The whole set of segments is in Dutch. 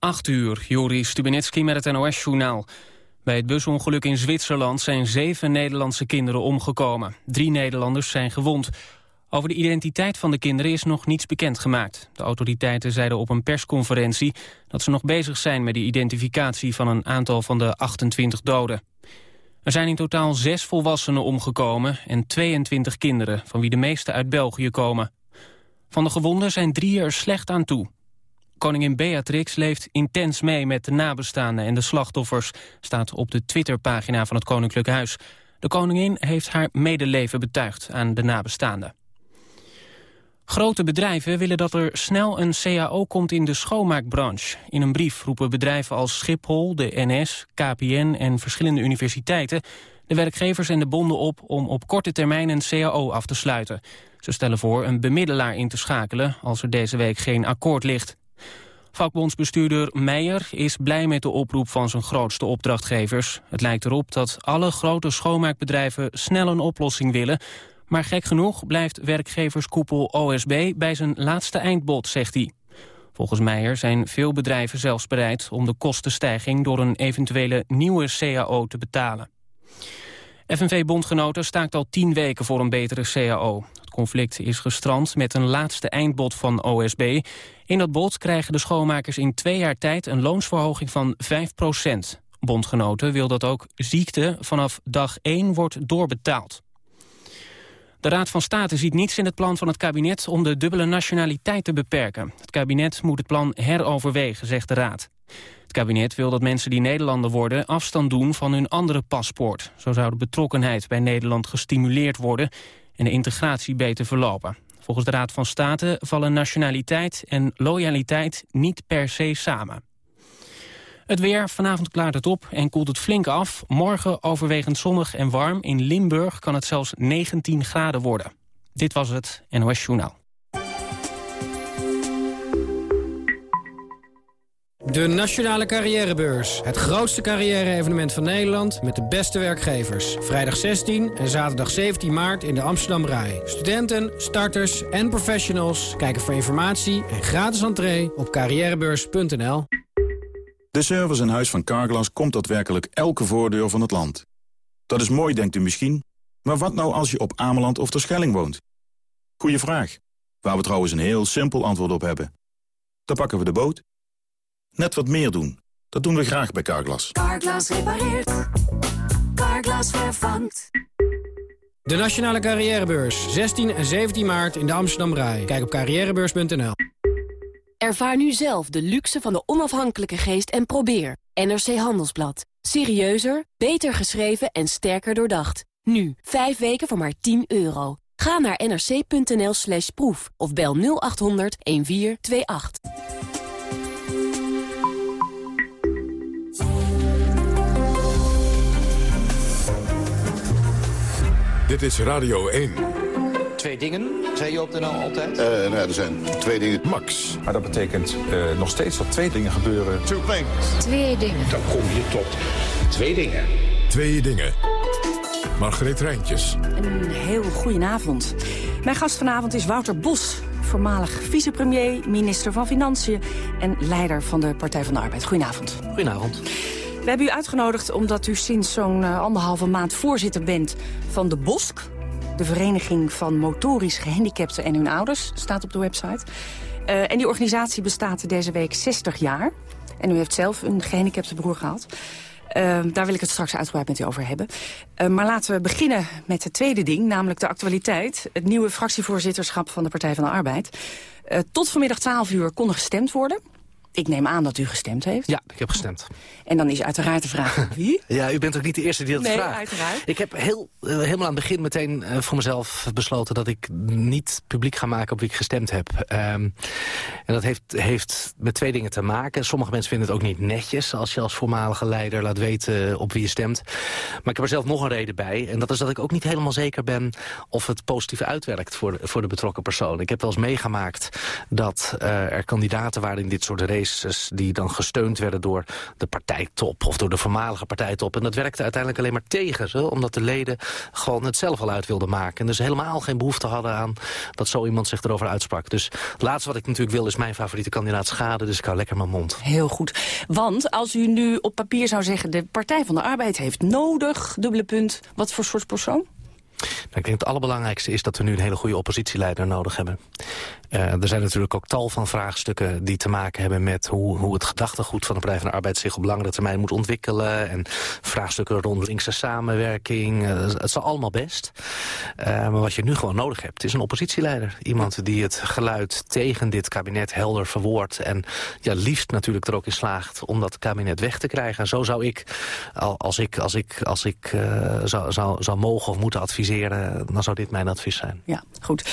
8 uur, Joris Stubenitski met het NOS-journaal. Bij het busongeluk in Zwitserland zijn zeven Nederlandse kinderen omgekomen. Drie Nederlanders zijn gewond. Over de identiteit van de kinderen is nog niets bekendgemaakt. De autoriteiten zeiden op een persconferentie dat ze nog bezig zijn met de identificatie van een aantal van de 28 doden. Er zijn in totaal zes volwassenen omgekomen en 22 kinderen, van wie de meeste uit België komen. Van de gewonden zijn drie er slecht aan toe. Koningin Beatrix leeft intens mee met de nabestaanden en de slachtoffers... staat op de Twitterpagina van het Koninklijk Huis. De koningin heeft haar medeleven betuigd aan de nabestaanden. Grote bedrijven willen dat er snel een CAO komt in de schoonmaakbranche. In een brief roepen bedrijven als Schiphol, de NS, KPN en verschillende universiteiten... de werkgevers en de bonden op om op korte termijn een CAO af te sluiten. Ze stellen voor een bemiddelaar in te schakelen als er deze week geen akkoord ligt. Vakbondsbestuurder Meijer is blij met de oproep van zijn grootste opdrachtgevers. Het lijkt erop dat alle grote schoonmaakbedrijven snel een oplossing willen... maar gek genoeg blijft werkgeverskoepel OSB bij zijn laatste eindbod, zegt hij. Volgens Meijer zijn veel bedrijven zelfs bereid om de kostenstijging... door een eventuele nieuwe CAO te betalen. FNV-bondgenoten staakt al tien weken voor een betere CAO. Conflict is gestrand met een laatste eindbod van OSB. In dat bod krijgen de schoonmakers in twee jaar tijd een loonsverhoging van 5% Bondgenoten wil dat ook ziekte vanaf dag 1 wordt doorbetaald. De Raad van State ziet niets in het plan van het kabinet om de dubbele nationaliteit te beperken. Het kabinet moet het plan heroverwegen, zegt de Raad. Het kabinet wil dat mensen die Nederlander worden afstand doen van hun andere paspoort. Zo zou de betrokkenheid bij Nederland gestimuleerd worden en de integratie beter verlopen. Volgens de Raad van State vallen nationaliteit en loyaliteit niet per se samen. Het weer, vanavond klaart het op en koelt het flink af. Morgen overwegend zonnig en warm. In Limburg kan het zelfs 19 graden worden. Dit was het NOS Journaal. De Nationale Carrièrebeurs. Het grootste carrière-evenement van Nederland met de beste werkgevers. Vrijdag 16 en zaterdag 17 maart in de Amsterdam Rai. Studenten, starters en professionals kijken voor informatie en gratis entree op carrièrebeurs.nl. De service in huis van Carglass komt daadwerkelijk elke voordeur van het land. Dat is mooi, denkt u misschien. Maar wat nou als je op Ameland of Terschelling woont? Goeie vraag. Waar we trouwens een heel simpel antwoord op hebben. Dan pakken we de boot Net wat meer doen. Dat doen we graag bij Carglass. Carglass repareert. Carglass vervangt. De Nationale Carrièrebeurs. 16 en 17 maart in de Amsterdam Rai. Kijk op carrièrebeurs.nl. Ervaar nu zelf de luxe van de onafhankelijke geest en probeer. NRC Handelsblad. Serieuzer, beter geschreven en sterker doordacht. Nu, 5 weken voor maar 10 euro. Ga naar nrc.nl slash proef of bel 0800 1428. Dit is Radio 1. Twee dingen, zei je op de NL altijd? Uh, nou, er zijn twee dingen. Max. Maar dat betekent uh, nog steeds dat twee dingen gebeuren. Two things. Twee dingen. Dan kom je tot twee dingen. Twee dingen. Margreet Rijntjes. Een heel goedenavond. Mijn gast vanavond is Wouter Bos, voormalig vicepremier, minister van Financiën en leider van de Partij van de Arbeid. Goedenavond. Goedenavond. We hebben u uitgenodigd omdat u sinds zo'n uh, anderhalve maand voorzitter bent van de BOSK. De Vereniging van Motorisch Gehandicapten en hun ouders, staat op de website. Uh, en die organisatie bestaat deze week 60 jaar. En u heeft zelf een gehandicapte broer gehad. Uh, daar wil ik het straks uitgebreid met u over hebben. Uh, maar laten we beginnen met het tweede ding, namelijk de actualiteit. Het nieuwe fractievoorzitterschap van de Partij van de Arbeid. Tot vanmiddag 12 uur kon er gestemd worden. Ik neem aan dat u gestemd heeft. Ja, ik heb gestemd. En dan is uiteraard de vraag wie? ja, u bent ook niet de eerste die dat nee, vraagt. uiteraard. Ik heb heel, uh, helemaal aan het begin meteen uh, voor mezelf besloten... dat ik niet publiek ga maken op wie ik gestemd heb. Um, en dat heeft, heeft met twee dingen te maken. Sommige mensen vinden het ook niet netjes... als je als voormalige leider laat weten op wie je stemt. Maar ik heb er zelf nog een reden bij. En dat is dat ik ook niet helemaal zeker ben... of het positief uitwerkt voor de, voor de betrokken persoon. Ik heb wel eens meegemaakt dat uh, er kandidaten waren in dit soort regels die dan gesteund werden door de partijtop... of door de voormalige partijtop. En dat werkte uiteindelijk alleen maar tegen ze... omdat de leden gewoon het zelf al uit wilden maken. En dus helemaal geen behoefte hadden aan dat zo iemand zich erover uitsprak. Dus het laatste wat ik natuurlijk wil is mijn favoriete kandidaat schade. Dus ik hou lekker mijn mond. Heel goed. Want als u nu op papier zou zeggen... de Partij van de Arbeid heeft nodig, dubbele punt... wat voor soort persoon? Nou, ik denk het allerbelangrijkste is dat we nu een hele goede oppositieleider nodig hebben. Uh, er zijn natuurlijk ook tal van vraagstukken die te maken hebben met hoe, hoe het gedachtegoed van de Partij van de Arbeid zich op langere termijn moet ontwikkelen. En vraagstukken rond linkse samenwerking. Uh, het is allemaal best. Uh, maar wat je nu gewoon nodig hebt is een oppositieleider. Iemand die het geluid tegen dit kabinet helder verwoordt. En ja, liefst natuurlijk er ook in slaagt om dat kabinet weg te krijgen. En zo zou ik, als ik, als ik, als ik zou, zou, zou mogen of moeten adviseren, dan zou dit mijn advies zijn. Ja, goed.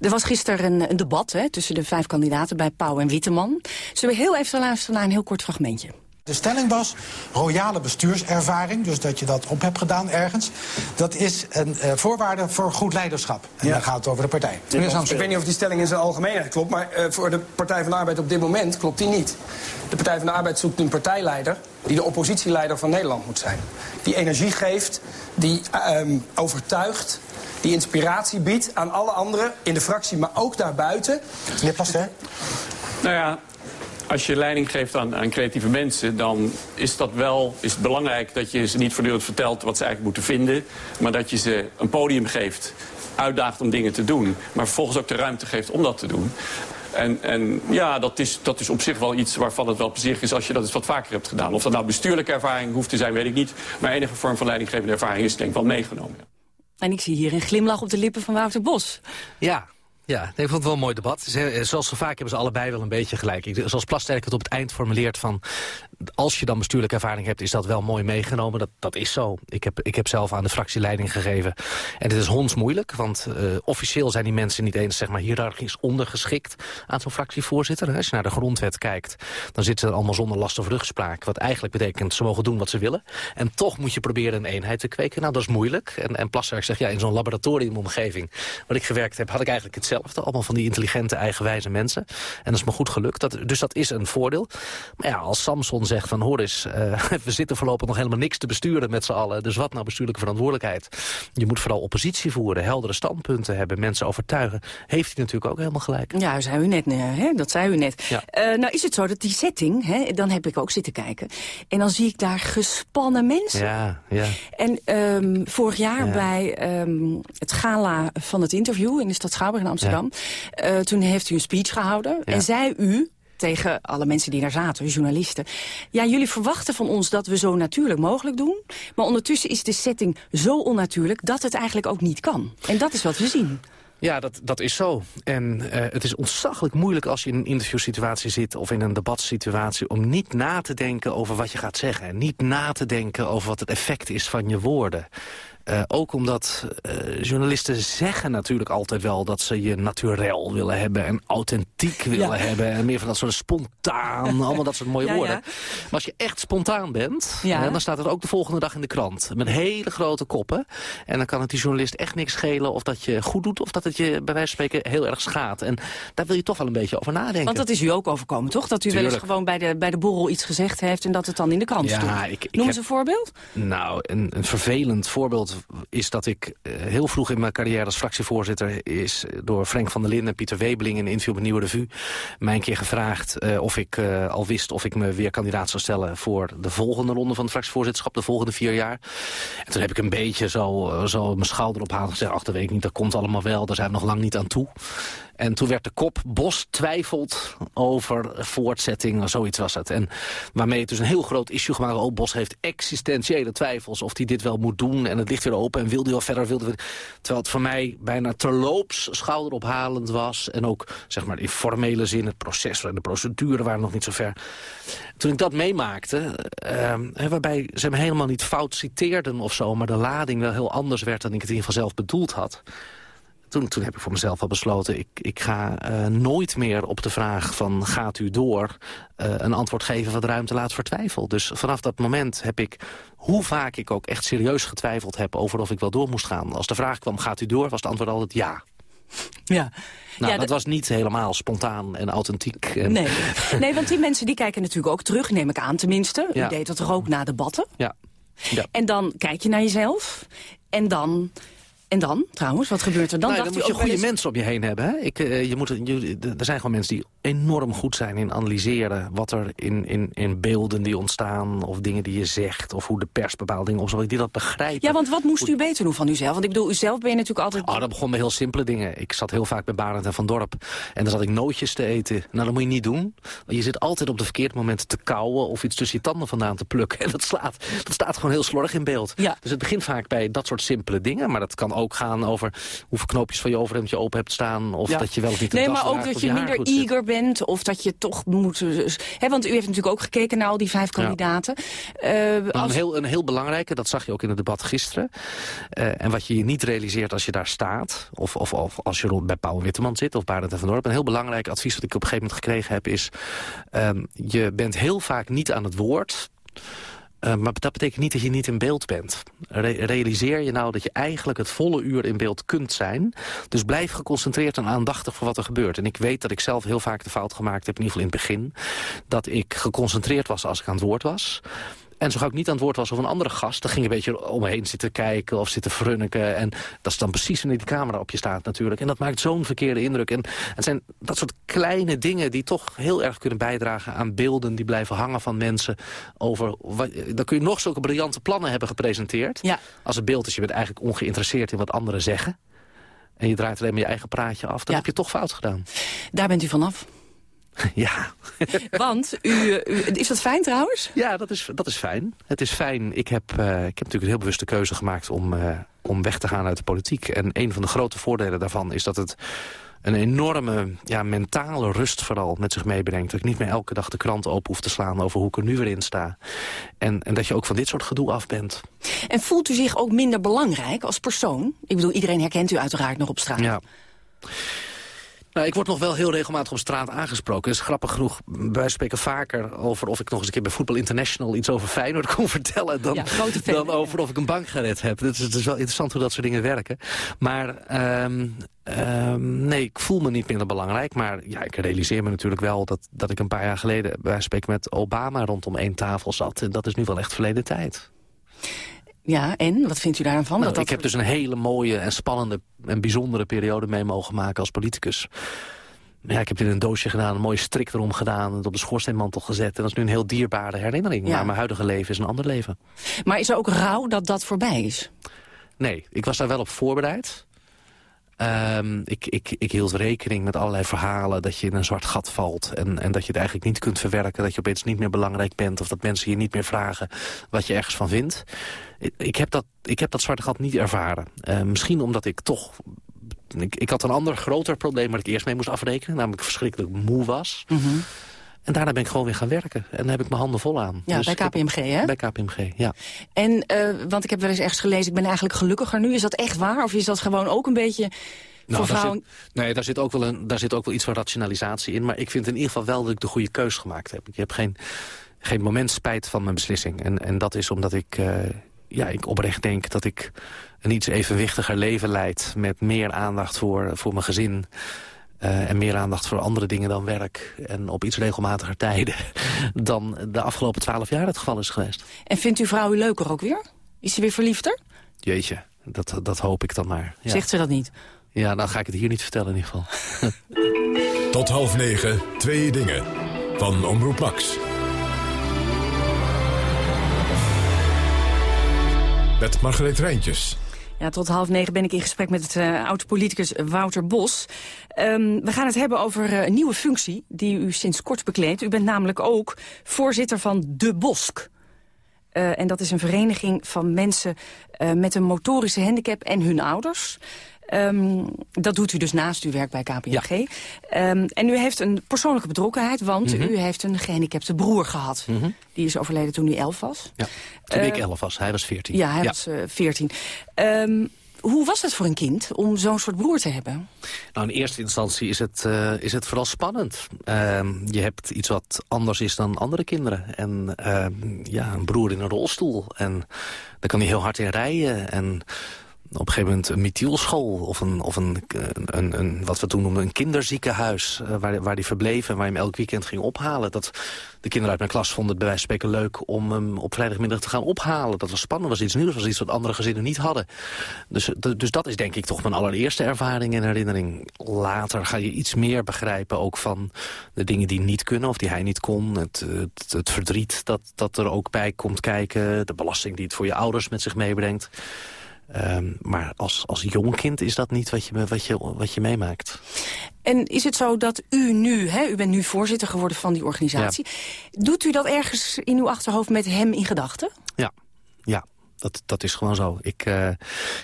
Er was gisteren een, een debat hè, tussen de vijf kandidaten bij Pauw en Witteman. Zullen we heel even luisteren naar een heel kort fragmentje? De stelling was royale bestuurservaring, dus dat je dat op hebt gedaan ergens. Dat is een uh, voorwaarde voor goed leiderschap. En ja. dan gaat het over de partij. Meneer Sams, ik weet niet of die stelling in zijn algemeenheid klopt... maar uh, voor de Partij van de Arbeid op dit moment klopt die niet. De Partij van de Arbeid zoekt een partijleider... die de oppositieleider van Nederland moet zijn. Die energie geeft, die uh, overtuigt die inspiratie biedt aan alle anderen in de fractie, maar ook daarbuiten. Meneer Plaster? Nou ja, als je leiding geeft aan, aan, creatieve mensen... dan is, dat wel, is het belangrijk dat je ze niet voortdurend vertelt wat ze eigenlijk moeten vinden... maar dat je ze een podium geeft, uitdaagt om dingen te doen... maar vervolgens ook de ruimte geeft om dat te doen. En, en, ja, dat is, dat is op zich wel iets waarvan het wel plezierig is als je dat eens wat vaker hebt gedaan. Of dat nou bestuurlijke ervaring hoeft te zijn, weet ik niet. Maar enige vorm van leidinggevende ervaring is denk ik wel meegenomen. En ik zie hier een glimlach op de lippen van Wouter Bos. Ja, ja, ik vond het wel een mooi debat. Zoals zo vaak hebben ze allebei wel een beetje gelijk. Zoals Plasterk het op het eind formuleert van... als je dan bestuurlijke ervaring hebt, is dat wel mooi meegenomen. Dat, dat is zo. Ik heb, ik heb zelf aan de fractieleiding gegeven. En dit is hondsmoeilijk, want uh, officieel zijn die mensen niet eens zeg maar, hiërarchisch ondergeschikt aan zo'n fractievoorzitter. Als je naar de grondwet kijkt, dan zitten ze allemaal zonder last of rugspraak. Wat eigenlijk betekent, ze mogen doen wat ze willen. En toch moet je proberen een eenheid te kweken. Nou, dat is moeilijk. En, en Plasterk zegt, ja, in zo'n laboratoriumomgeving... waar ik gewerkt heb, had ik eigenlijk hetzelfde allemaal van die intelligente, eigenwijze mensen. En dat is me goed gelukt. Dat, dus dat is een voordeel. Maar ja, als Samson zegt van hoor eens, uh, we zitten voorlopig nog helemaal niks te besturen met z'n allen. Dus wat nou bestuurlijke verantwoordelijkheid? Je moet vooral oppositie voeren, heldere standpunten hebben, mensen overtuigen. Heeft hij natuurlijk ook helemaal gelijk. Ja, zei u net. Hè? Dat zei u net. Ja. Uh, nou is het zo dat die setting, hè, dan heb ik ook zitten kijken. En dan zie ik daar gespannen mensen. Ja, ja. En um, vorig jaar ja. bij um, het gala van het interview in de stad Schouwburg in Amsterdam uh, toen heeft u een speech gehouden en zei u tegen alle mensen die daar zaten, journalisten. Ja, jullie verwachten van ons dat we zo natuurlijk mogelijk doen. Maar ondertussen is de setting zo onnatuurlijk dat het eigenlijk ook niet kan. En dat is wat we zien. Ja, dat, dat is zo. En uh, het is ontzaglijk moeilijk als je in een interviewsituatie zit... of in een debatsituatie om niet na te denken over wat je gaat zeggen. En niet na te denken over wat het effect is van je woorden. Uh, ook omdat uh, journalisten zeggen natuurlijk altijd wel... dat ze je naturel willen hebben en authentiek willen ja. hebben... en meer van dat soort spontaan, allemaal dat soort mooie ja, woorden. Ja. Maar als je echt spontaan bent, hè, dan staat het ook de volgende dag in de krant. Met hele grote koppen. En dan kan het die journalist echt niks schelen... of dat je goed doet of dat het je bij wijze van spreken heel erg schaadt. En daar wil je toch wel een beetje over nadenken. Want dat is u ook overkomen, toch? Dat u Tuurlijk. wel eens gewoon bij de, bij de borrel iets gezegd heeft... en dat het dan in de krant stond. Ik, ik Noem eens een voorbeeld. Nou, een, een vervelend voorbeeld is dat ik uh, heel vroeg in mijn carrière als fractievoorzitter... is door Frank van der Linden en Pieter Webeling in een interview met Nieuwe Revue... mij een keer gevraagd uh, of ik al wist of ik me weer kandidaat zou stellen... voor de volgende ronde van het fractievoorzitterschap, de volgende vier jaar. En toen heb ik een beetje zo, zo mijn schouder ophalen en gezegd... ach, dat weet niet, dat komt allemaal wel, daar zijn we nog lang niet aan toe. En toen werd de kop, Bos twijfelt over voortzetting, zoiets was het. En waarmee het dus een heel groot issue gemaakt oh, Bos heeft existentiële twijfels of hij dit wel moet doen. En het ligt weer open en wilde hij wel verder. Wilde... Terwijl het voor mij bijna terloops schouderophalend was. En ook, zeg maar, in formele zin, het proces en de procedure waren nog niet zo ver. Toen ik dat meemaakte, uh, waarbij ze me helemaal niet fout citeerden of zo... maar de lading wel heel anders werd dan ik het in ieder geval zelf bedoeld had toen, toen heb ik voor mezelf al besloten... ik, ik ga uh, nooit meer op de vraag van gaat u door... Uh, een antwoord geven wat ruimte laat voor twijfel. Dus vanaf dat moment heb ik, hoe vaak ik ook echt serieus getwijfeld heb... over of ik wel door moest gaan. Als de vraag kwam gaat u door, was het antwoord altijd ja. Ja. Nou, Ja, dat was niet helemaal spontaan en authentiek. En, Nee. nee, want die mensen die kijken natuurlijk ook terug, neem ik aan tenminste. Ja. U deed dat toch ook na debatten? Ja. ja. En dan kijk je naar jezelf. En dan, en dan trouwens, wat gebeurt er dan? Nou, dan Dacht moet je goede eens- mensen om je heen hebben. Hè? Ik, eh, je moet, je, er zijn gewoon mensen die enorm goed zijn in analyseren... wat er in, in, in beelden die ontstaan, of dingen die je zegt... of hoe de pers bepaalde dingen opzet, die dat begrijpen. Ja, want wat moest u beter doen van uzelf? Want ik bedoel, uzelf ben je natuurlijk altijd... Oh, dat begon met heel simpele dingen. Ik zat heel vaak bij Barend en Van Dorp. En dan zat ik nootjes te eten. Nou, dat moet je niet doen. Want je zit altijd op de verkeerde momenten te kauwen... of iets tussen je tanden vandaan te plukken. En dat, slaat, dat staat gewoon heel slordig in beeld. Ja. Dus het begint vaak bij dat soort simpele dingen. Maar dat kan ook gaan over hoeveel knoopjes van je overhemdje open hebt staan... of Ja. dat je wel of niet een Nee, maar ook dat je minder zit. eager bent. Of dat je toch moet... Hè, want u heeft natuurlijk ook gekeken naar al die vijf kandidaten. Eh, Nou, als- een, heel, een heel belangrijke, dat zag je ook in het debat gisteren. Eh, en wat je je niet realiseert als je daar staat... of, of, of als je rond bij Paul Witteman zit of Barend en Van Dorp... een heel belangrijk advies wat ik op een gegeven moment gekregen heb... is, ehm, je bent heel vaak niet aan het woord... Eh, maar dat betekent niet dat je niet in beeld bent. Re- realiseer je nou dat je eigenlijk het volle uur in beeld kunt zijn. Dus blijf geconcentreerd en aandachtig voor wat er gebeurt. En ik weet dat ik zelf heel vaak de fout gemaakt heb, in ieder geval in het begin... dat ik geconcentreerd was als ik aan het woord was... En zo gauw ik niet aan het woord was of een andere gast... dan ging je een beetje om me heen zitten kijken of zitten frunniken. En dat is dan precies wanneer die camera op je staat natuurlijk. En dat maakt zo'n verkeerde indruk. En het zijn dat soort kleine dingen die toch heel erg kunnen bijdragen... aan beelden die blijven hangen van mensen. Over, wat- dan kun je nog zulke briljante plannen hebben gepresenteerd. Ja. Als het beeld is, je bent eigenlijk ongeïnteresseerd in wat anderen zeggen. En je draait alleen maar je eigen praatje af. Dan Ja. heb je toch fout gedaan. Daar bent u vanaf. Ja. Want, u, u, is dat fijn trouwens? Ja, dat is, dat is fijn. Het is fijn. Ik heb, eh, ik heb natuurlijk een heel bewuste keuze gemaakt om, eh, om weg te gaan uit de politiek. En een van de grote voordelen daarvan is dat het een enorme ja, mentale rust vooral met zich meebrengt. Dat ik niet meer elke dag de krant open hoef te slaan over hoe ik er nu weer in sta. En, en dat je ook van dit soort gedoe af bent. En voelt u zich ook minder belangrijk als persoon? Ik bedoel, iedereen herkent u uiteraard nog op straat. Ja. Nou, ik word nog wel heel regelmatig op straat aangesproken. Is grappig genoeg, wij spreken vaker over of ik nog eens een keer bij Voetbal International iets over Feyenoord kon vertellen dan, Ja, grote fan, dan over of ik een bank gered heb. Het is, het is wel interessant hoe dat soort dingen werken. Maar ehm, ehm, nee, ik voel me niet minder belangrijk. Maar ja, ik realiseer me natuurlijk wel dat, dat ik een paar jaar geleden... bij spreken met Obama rondom één tafel zat. En dat is nu wel echt verleden tijd. Ja, en? Wat vindt u daarvan? Nou, dat dat... Ik heb dus een hele mooie en spannende en bijzondere periode mee mogen maken als politicus. Ja, ik heb dit in een doosje gedaan, een mooie strik erom gedaan... het op de schoorsteenmantel gezet. En dat is nu een heel dierbare herinnering. Ja. Maar mijn huidige leven is een ander leven. Maar is er ook rouw dat dat voorbij is? Nee, ik was daar wel op voorbereid. Ehm, ik, ik, ik hield rekening met allerlei verhalen dat je in een zwart gat valt... En, en dat je het eigenlijk niet kunt verwerken, dat je opeens niet meer belangrijk bent... of dat mensen je niet meer vragen wat je ergens van vindt. Ik, heb, dat, ik heb dat zwarte gat niet ervaren. Eh, misschien omdat ik toch... Ik, ik had een ander groter probleem waar ik eerst mee moest afrekenen... namelijk verschrikkelijk moe was. Mhm. En daarna ben ik gewoon weer gaan werken. En dan heb ik mijn handen vol aan. Ja, Dus bij heb- KPMG, hè? Bij KPMG, ja. En, eh, want ik heb wel eens ergens gelezen, ik ben eigenlijk gelukkiger nu. Is dat echt waar? Of is dat gewoon ook een beetje voor Nou, daar vrouwen... zit, nee, daar zit, ook wel een, daar zit ook wel iets van rationalisatie in. Maar ik vind in ieder geval wel dat ik de goede keus gemaakt heb. Ik heb geen, geen moment spijt van mijn beslissing. En, en dat is omdat ik, eh, ja, ik oprecht denk dat ik een iets evenwichtiger leven leid... met meer aandacht voor, voor mijn gezin... eh, en meer aandacht voor andere dingen dan werk. En op iets regelmatiger tijden dan de afgelopen twaalf jaar het geval is geweest. En vindt uw vrouw u leuker ook weer? Is ze weer verliefder? Jeetje, dat, dat hoop ik dan maar. Ja. Zegt ze dat niet? Ja, dan ga ik het hier niet vertellen in ieder geval. Tot half negen, twee dingen. Van Omroep Max. Met Margreet Rijntjes. Ja, tot half negen ben ik in gesprek met eh oud-politicus Wouter Bos. Ehm, we gaan het hebben over eh, een nieuwe functie die u sinds kort bekleedt. U bent namelijk ook voorzitter van De Bosk. Eh, en dat is een vereniging van mensen met een motorische handicap en hun ouders. Ehm, dat doet u dus naast uw werk bij KPMG. Ehm, en u heeft een persoonlijke betrokkenheid, want Mhm. u heeft een gehandicapte broer gehad. Die is overleden toen u elf was. Ja. Toen ik Eh, elf was, hij was veertien. Ja, hij was eh, 14. Ehm, hoe was het voor een kind om zo'n soort broer te hebben? Nou, in eerste instantie is het, eh, is het vooral spannend. Ehm, je hebt iets wat anders is dan andere kinderen. En ja, een broer in een rolstoel. En daar kan hij heel hard in rijden. En op een gegeven moment een methielschool of een, of een, een, een, wat we toen noemden een kinderziekenhuis... Uh, waar, waar die verbleef en waar je hem elk weekend ging ophalen. Dat, de kinderen uit mijn klas vonden het bij wijze van spreken leuk... om hem op vrijdagmiddag te gaan ophalen. Dat was spannend, was iets nieuws, was iets wat andere gezinnen niet hadden. Dus, dus dat is denk ik toch mijn allereerste ervaring en herinnering. Later ga je iets meer begrijpen ook van de dingen die niet kunnen... of die hij niet kon, het, het, het verdriet dat, dat er ook bij komt kijken... de belasting die het voor je ouders met zich meebrengt... Um, maar als, als jong kind is dat niet wat je, wat, je, wat je meemaakt. En is het zo dat u nu, hè, u bent nu voorzitter geworden van die organisatie... doet u dat ergens in uw achterhoofd met hem in gedachten? Ja, ja. Dat, dat is gewoon zo. Ik, uh,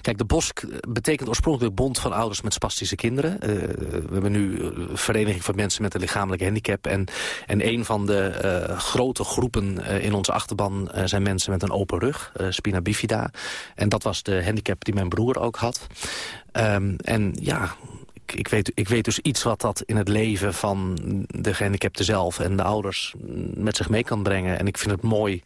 kijk, de BOSK betekent oorspronkelijk Bond van Ouders met Spastische Kinderen. Uh, we hebben nu een Vereniging van Mensen met een Lichamelijke Handicap. En, en een van de grote groepen in onze achterban zijn mensen met een open rug. spina bifida. En dat was de handicap die mijn broer ook had. Um, en ja, ik weet, ik weet dus iets wat dat in het leven van de gehandicapte zelf en de ouders met zich mee kan brengen. En ik vind het mooi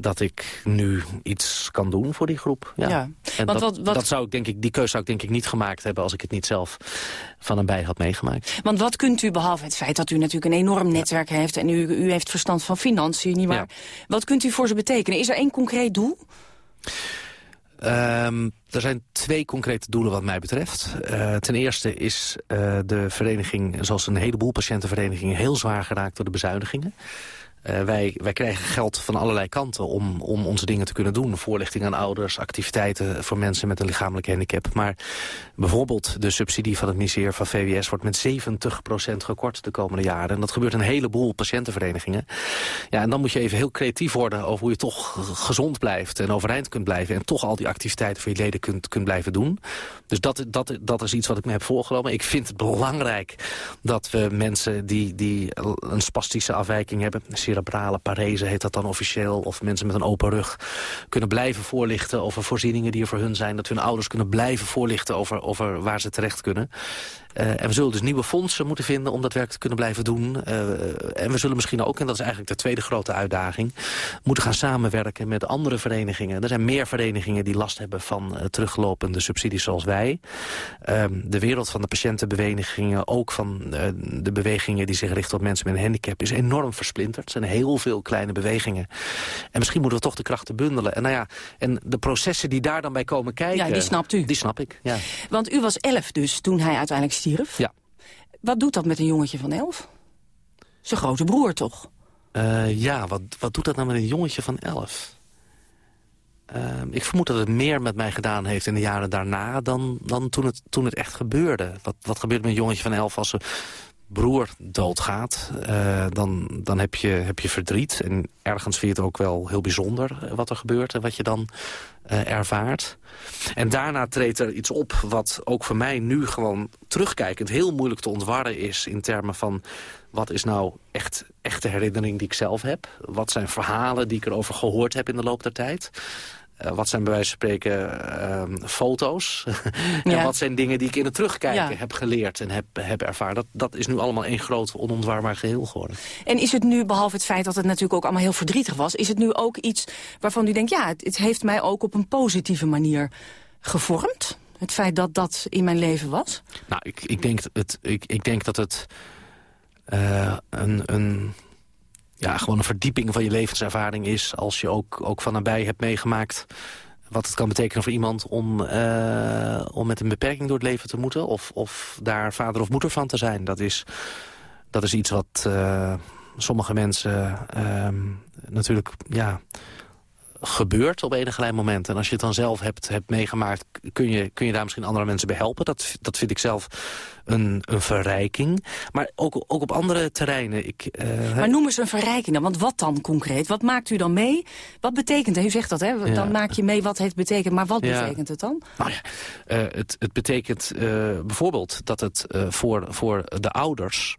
dat ik nu iets kan doen voor die groep. Ja. ja en dat, wat, wat... dat zou ik denk ik, die keuze zou ik denk ik niet gemaakt hebben... als ik het niet zelf van een bij had meegemaakt. Want wat kunt u, behalve het feit dat u natuurlijk een enorm netwerk heeft... en u, u heeft verstand van financiën, nietwaar? Ja. Wat kunt u voor ze betekenen? Is er één concreet doel? Um, er zijn twee concrete doelen wat mij betreft. Uh, ten eerste is uh, de vereniging, zoals een heleboel patiëntenverenigingen... heel zwaar geraakt door de bezuinigingen. Wij, wij krijgen geld van allerlei kanten om, om onze dingen te kunnen doen. Voorlichting aan ouders, activiteiten voor mensen met een lichamelijke handicap. Maar bijvoorbeeld de subsidie van het ministerie van VWS wordt met 70% gekort de komende jaren. En dat gebeurt een heleboel patiëntenverenigingen. Ja, en dan moet je even heel creatief worden over hoe je toch gezond blijft en overeind kunt blijven. En toch al die activiteiten voor je leden kunt, kunt blijven doen. Dus dat, dat, dat is iets wat ik me heb voorgenomen. Ik vind het belangrijk dat we mensen die, die een spastische afwijking hebben cerebrale parese heet dat dan officieel... of mensen met een open rug kunnen blijven voorlichten over voorzieningen die er voor hun zijn. Dat hun ouders kunnen blijven voorlichten over, over waar ze terecht kunnen. Uh, en we zullen dus nieuwe fondsen moeten vinden om dat werk te kunnen blijven doen. Uh, en we zullen misschien ook, en dat is eigenlijk de tweede grote uitdaging... moeten gaan samenwerken met andere verenigingen. Er zijn meer verenigingen die last hebben van uh, teruglopende subsidies zoals wij. Ehm, de wereld van de patiëntenbewegingen, ook van de bewegingen... die zich richten op mensen met een handicap, is enorm versplinterd. Zijn heel veel kleine bewegingen. En misschien moeten we toch de krachten bundelen. En, nou ja, en de processen die daar dan bij komen kijken... Ja, die snapt u. Die snap ik, ja. Want u was elf dus toen hij uiteindelijk stierf. Ja. Wat doet dat met een jongetje van elf? Zijn grote broer, toch? Uh, ja, wat, wat doet dat nou met een jongetje van elf? Uh, ik vermoed dat het meer met mij gedaan heeft in de jaren daarna... dan, dan toen, het, toen het echt gebeurde. Wat, wat gebeurt met een jongetje van elf als ze broer doodgaat, uh, dan, dan heb, je, heb je verdriet. En ergens vind je het ook wel heel bijzonder eh, wat er gebeurt en wat je dan uh, ervaart. En daarna treedt er iets op wat ook voor mij nu gewoon terugkijkend heel moeilijk te ontwarren is... in termen van wat is nou echt echte herinnering die ik zelf heb? Wat zijn verhalen die ik erover gehoord heb in de loop der tijd? Uh, wat zijn bij wijze van spreken uh, foto's? Ja. en wat zijn dingen die ik in het terugkijken ja. heb geleerd en heb, heb ervaren? Dat, dat is nu allemaal één groot onontwaarbaar geheel geworden. En is het nu, behalve het feit dat het natuurlijk ook allemaal heel verdrietig was... is het nu ook iets waarvan u denkt... ja, het, het heeft mij ook op een positieve manier gevormd? Het feit dat dat in mijn leven was? Nou, ik, ik, denk, het, ik, ik denk dat het uh, een... een ja, gewoon een verdieping van je levenservaring is... als je ook, ook van nabij hebt meegemaakt wat het kan betekenen voor iemand om, uh, om met een beperking door het leven te moeten... of, of daar vader of moeder van te zijn. Dat is, dat is iets wat uh, sommige mensen uh, natuurlijk ja, gebeurt op enig klein moment. En als je het dan zelf hebt, hebt meegemaakt, kun je, kun je daar misschien andere mensen bij helpen. Dat, dat vind ik zelf een, een verrijking. Maar ook, ook op andere terreinen. Ik, uh, maar noem eens een verrijking dan. Want wat dan concreet? Wat maakt u dan mee? Wat betekent het? U zegt dat, hè? Dan ja. maak je mee wat het betekent. Maar wat ja. betekent het dan? Nou ja, uh, het, het betekent uh, bijvoorbeeld dat het voor, voor de ouders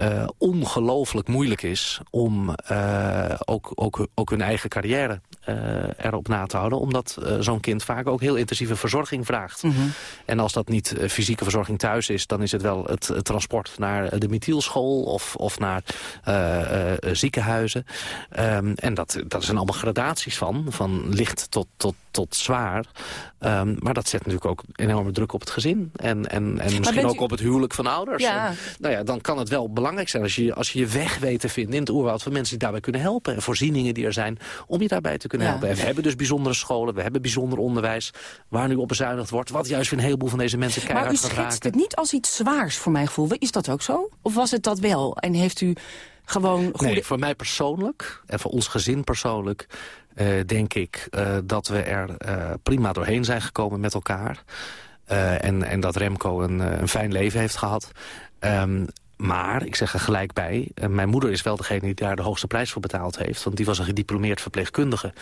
uh, ongelooflijk moeilijk is om uh, ook, ook, ook hun eigen carrière erop na te houden. Omdat zo'n kind vaak ook heel intensieve verzorging vraagt. Mm -hmm. En als dat niet fysieke verzorging thuis is... dan is het wel het, het transport naar de methielschool of, of naar ziekenhuizen. Um, en dat, dat zijn allemaal gradaties van. Van licht tot, tot tot zwaar. Ehm, maar dat zet natuurlijk ook enorme druk op het gezin. En, en, en misschien ook op het huwelijk van ouders. Ja. En, nou ja, dan kan het wel belangrijk zijn als je, als je je weg weet te vinden in het oerwoud... van mensen die daarbij kunnen helpen. En voorzieningen die er zijn om je daarbij te kunnen Ja. helpen. En we hebben dus bijzondere scholen, we hebben bijzonder onderwijs... waar nu op bezuinigd wordt. Wat juist weer een heleboel van deze mensen Maar u keihard schetst het niet als iets zwaars voor mijn gevoel. Is dat ook zo? Of was het dat wel? En heeft u gewoon goede... Nee, voor mij persoonlijk en voor ons gezin persoonlijk... eh, denk ik eh, dat we er eh, prima doorheen zijn gekomen met elkaar. En, en dat Remco een, een fijn leven heeft gehad. Ehm, maar, ik zeg er gelijk bij, mijn moeder is wel degene die daar de hoogste prijs voor betaald heeft. Want die was een gediplomeerd verpleegkundige.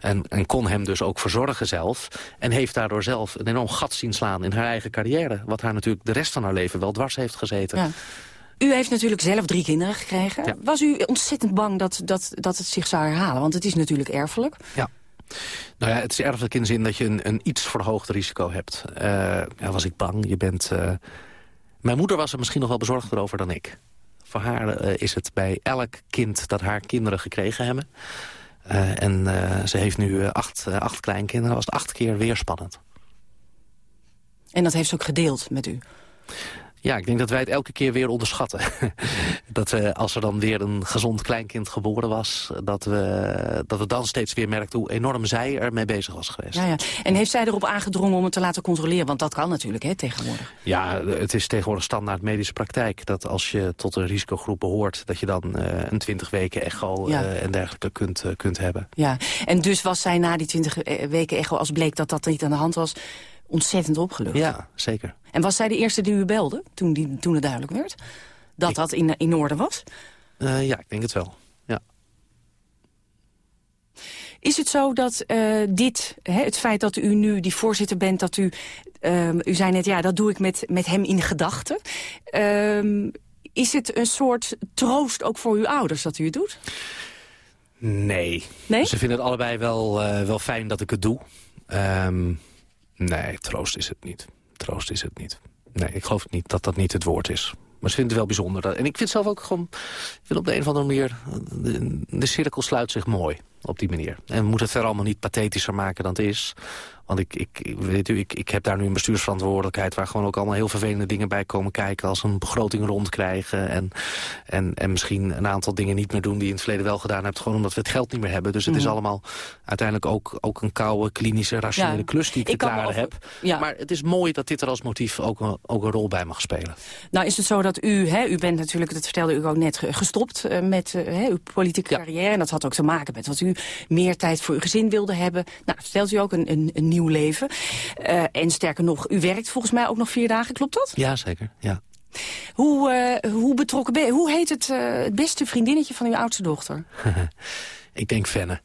En, en kon hem dus ook verzorgen zelf. En heeft daardoor zelf een enorm gat zien slaan in haar eigen carrière. Wat haar natuurlijk de rest van haar leven wel dwars heeft gezeten. Ja. U heeft natuurlijk zelf drie kinderen gekregen. Was u ontzettend bang dat, dat, dat het zich zou herhalen? Want het is natuurlijk erfelijk. Ja. Nou ja, het is erfelijk in de zin dat je een, een iets verhoogd risico hebt. Eh ja, was ik bang. Je bent... eh, Mijn moeder was er misschien nog wel bezorgder over dan ik. Voor haar eh, is het bij elk kind dat haar kinderen gekregen hebben. En ze heeft nu acht, acht kleinkinderen. was het acht keer weer spannend. En dat heeft ze ook gedeeld met u. Ja, ik denk dat wij het elke keer weer onderschatten. dat we, als er dan weer een gezond kleinkind geboren was... dat we, dat we dan steeds weer merkten hoe enorm zij ermee bezig was geweest. Ja, ja. En heeft zij erop aangedrongen om het te laten controleren? Want dat kan natuurlijk hè, tegenwoordig. Ja, het is tegenwoordig standaard medische praktijk... dat als je tot een risicogroep behoort... dat je dan eh, een 20 weken echo Ja. eh, en dergelijke kunt, eh, kunt hebben. Ja. En dus was zij na die twintig weken echo, als bleek dat dat niet aan de hand was... ontzettend opgelucht. Ja, zeker. En was zij de eerste die u belde toen, die, toen het duidelijk werd? Dat dat in, in orde was? Eh, ja, ik denk het wel. Ja. Is het zo dat eh, dit, hè, het feit dat u nu die voorzitter bent... dat u, ehm, u zei net, ja, dat doe ik met, met hem in gedachten... Ehm, is het een soort troost ook voor uw ouders dat u het doet? Nee. Nee? Ze vinden het allebei wel, eh, wel fijn dat ik het doe. Ehm, nee, troost is het niet. Troost is het niet. Nee, ik geloof niet dat dat niet het woord is. Maar ze vinden het wel bijzonder. En ik vind zelf ook gewoon... Ik vind op de een of andere manier... De cirkel sluit zich mooi op die manier. En we moeten het verder allemaal niet pathetischer maken dan het is. Want ik, ik, weet u, ik, ik heb daar nu een bestuursverantwoordelijkheid... waar gewoon ook allemaal heel vervelende dingen bij komen kijken... als een begroting rondkrijgen en, en, en misschien een aantal dingen niet meer doen... die je in het verleden wel gedaan hebt, gewoon omdat we het geld niet meer hebben. Dus het is Mhm. allemaal uiteindelijk ook, ook een koude, klinische, rationele Ja. klus die ik, Ik te kan me klaren over- heb. ja. Maar het is mooi dat dit er als motief ook een, ook een rol bij mag spelen. Nou is het zo dat u, hè, u bent natuurlijk, dat vertelde u ook net, ge- gestopt eh, met eh, hè, uw politieke carrière. En dat had ook te maken met wat u meer tijd voor uw gezin wilde hebben. Nou, vertelt u ook een, een, een nieuw leven. Eh, en sterker nog, u werkt volgens mij ook nog vier dagen, klopt dat? Ja, zeker. Ja. Hoe, eh, hoe betrokken ben je? Hoe heet het, eh, het beste vriendinnetje van uw oudste dochter? ik denk Venne.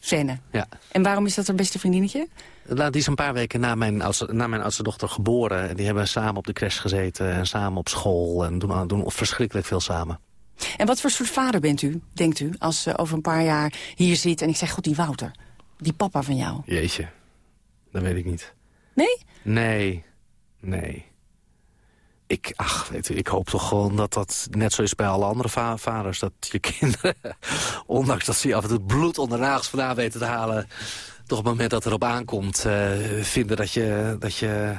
Venne. Ja. En waarom is dat haar beste vriendinnetje? Nou, die is een paar weken na mijn, oudste, na mijn oudste dochter geboren. En die hebben samen op de crash gezeten en samen op school. En doen, doen verschrikkelijk veel samen. En wat voor soort vader bent u, denkt u, als ze over een paar jaar hier zit en ik zeg, god, die Wouter, die papa van jou. Jeetje, dat weet ik niet. Nee? Nee, nee. Ik, ach, weet u, ik hoop toch gewoon dat dat net zo is bij alle andere va- vaders. Dat je kinderen, ondanks dat ze je af en toe het bloed onder de nagels vandaan weten te halen... toch op het moment dat erop aankomt, eh, vinden dat je... Dat je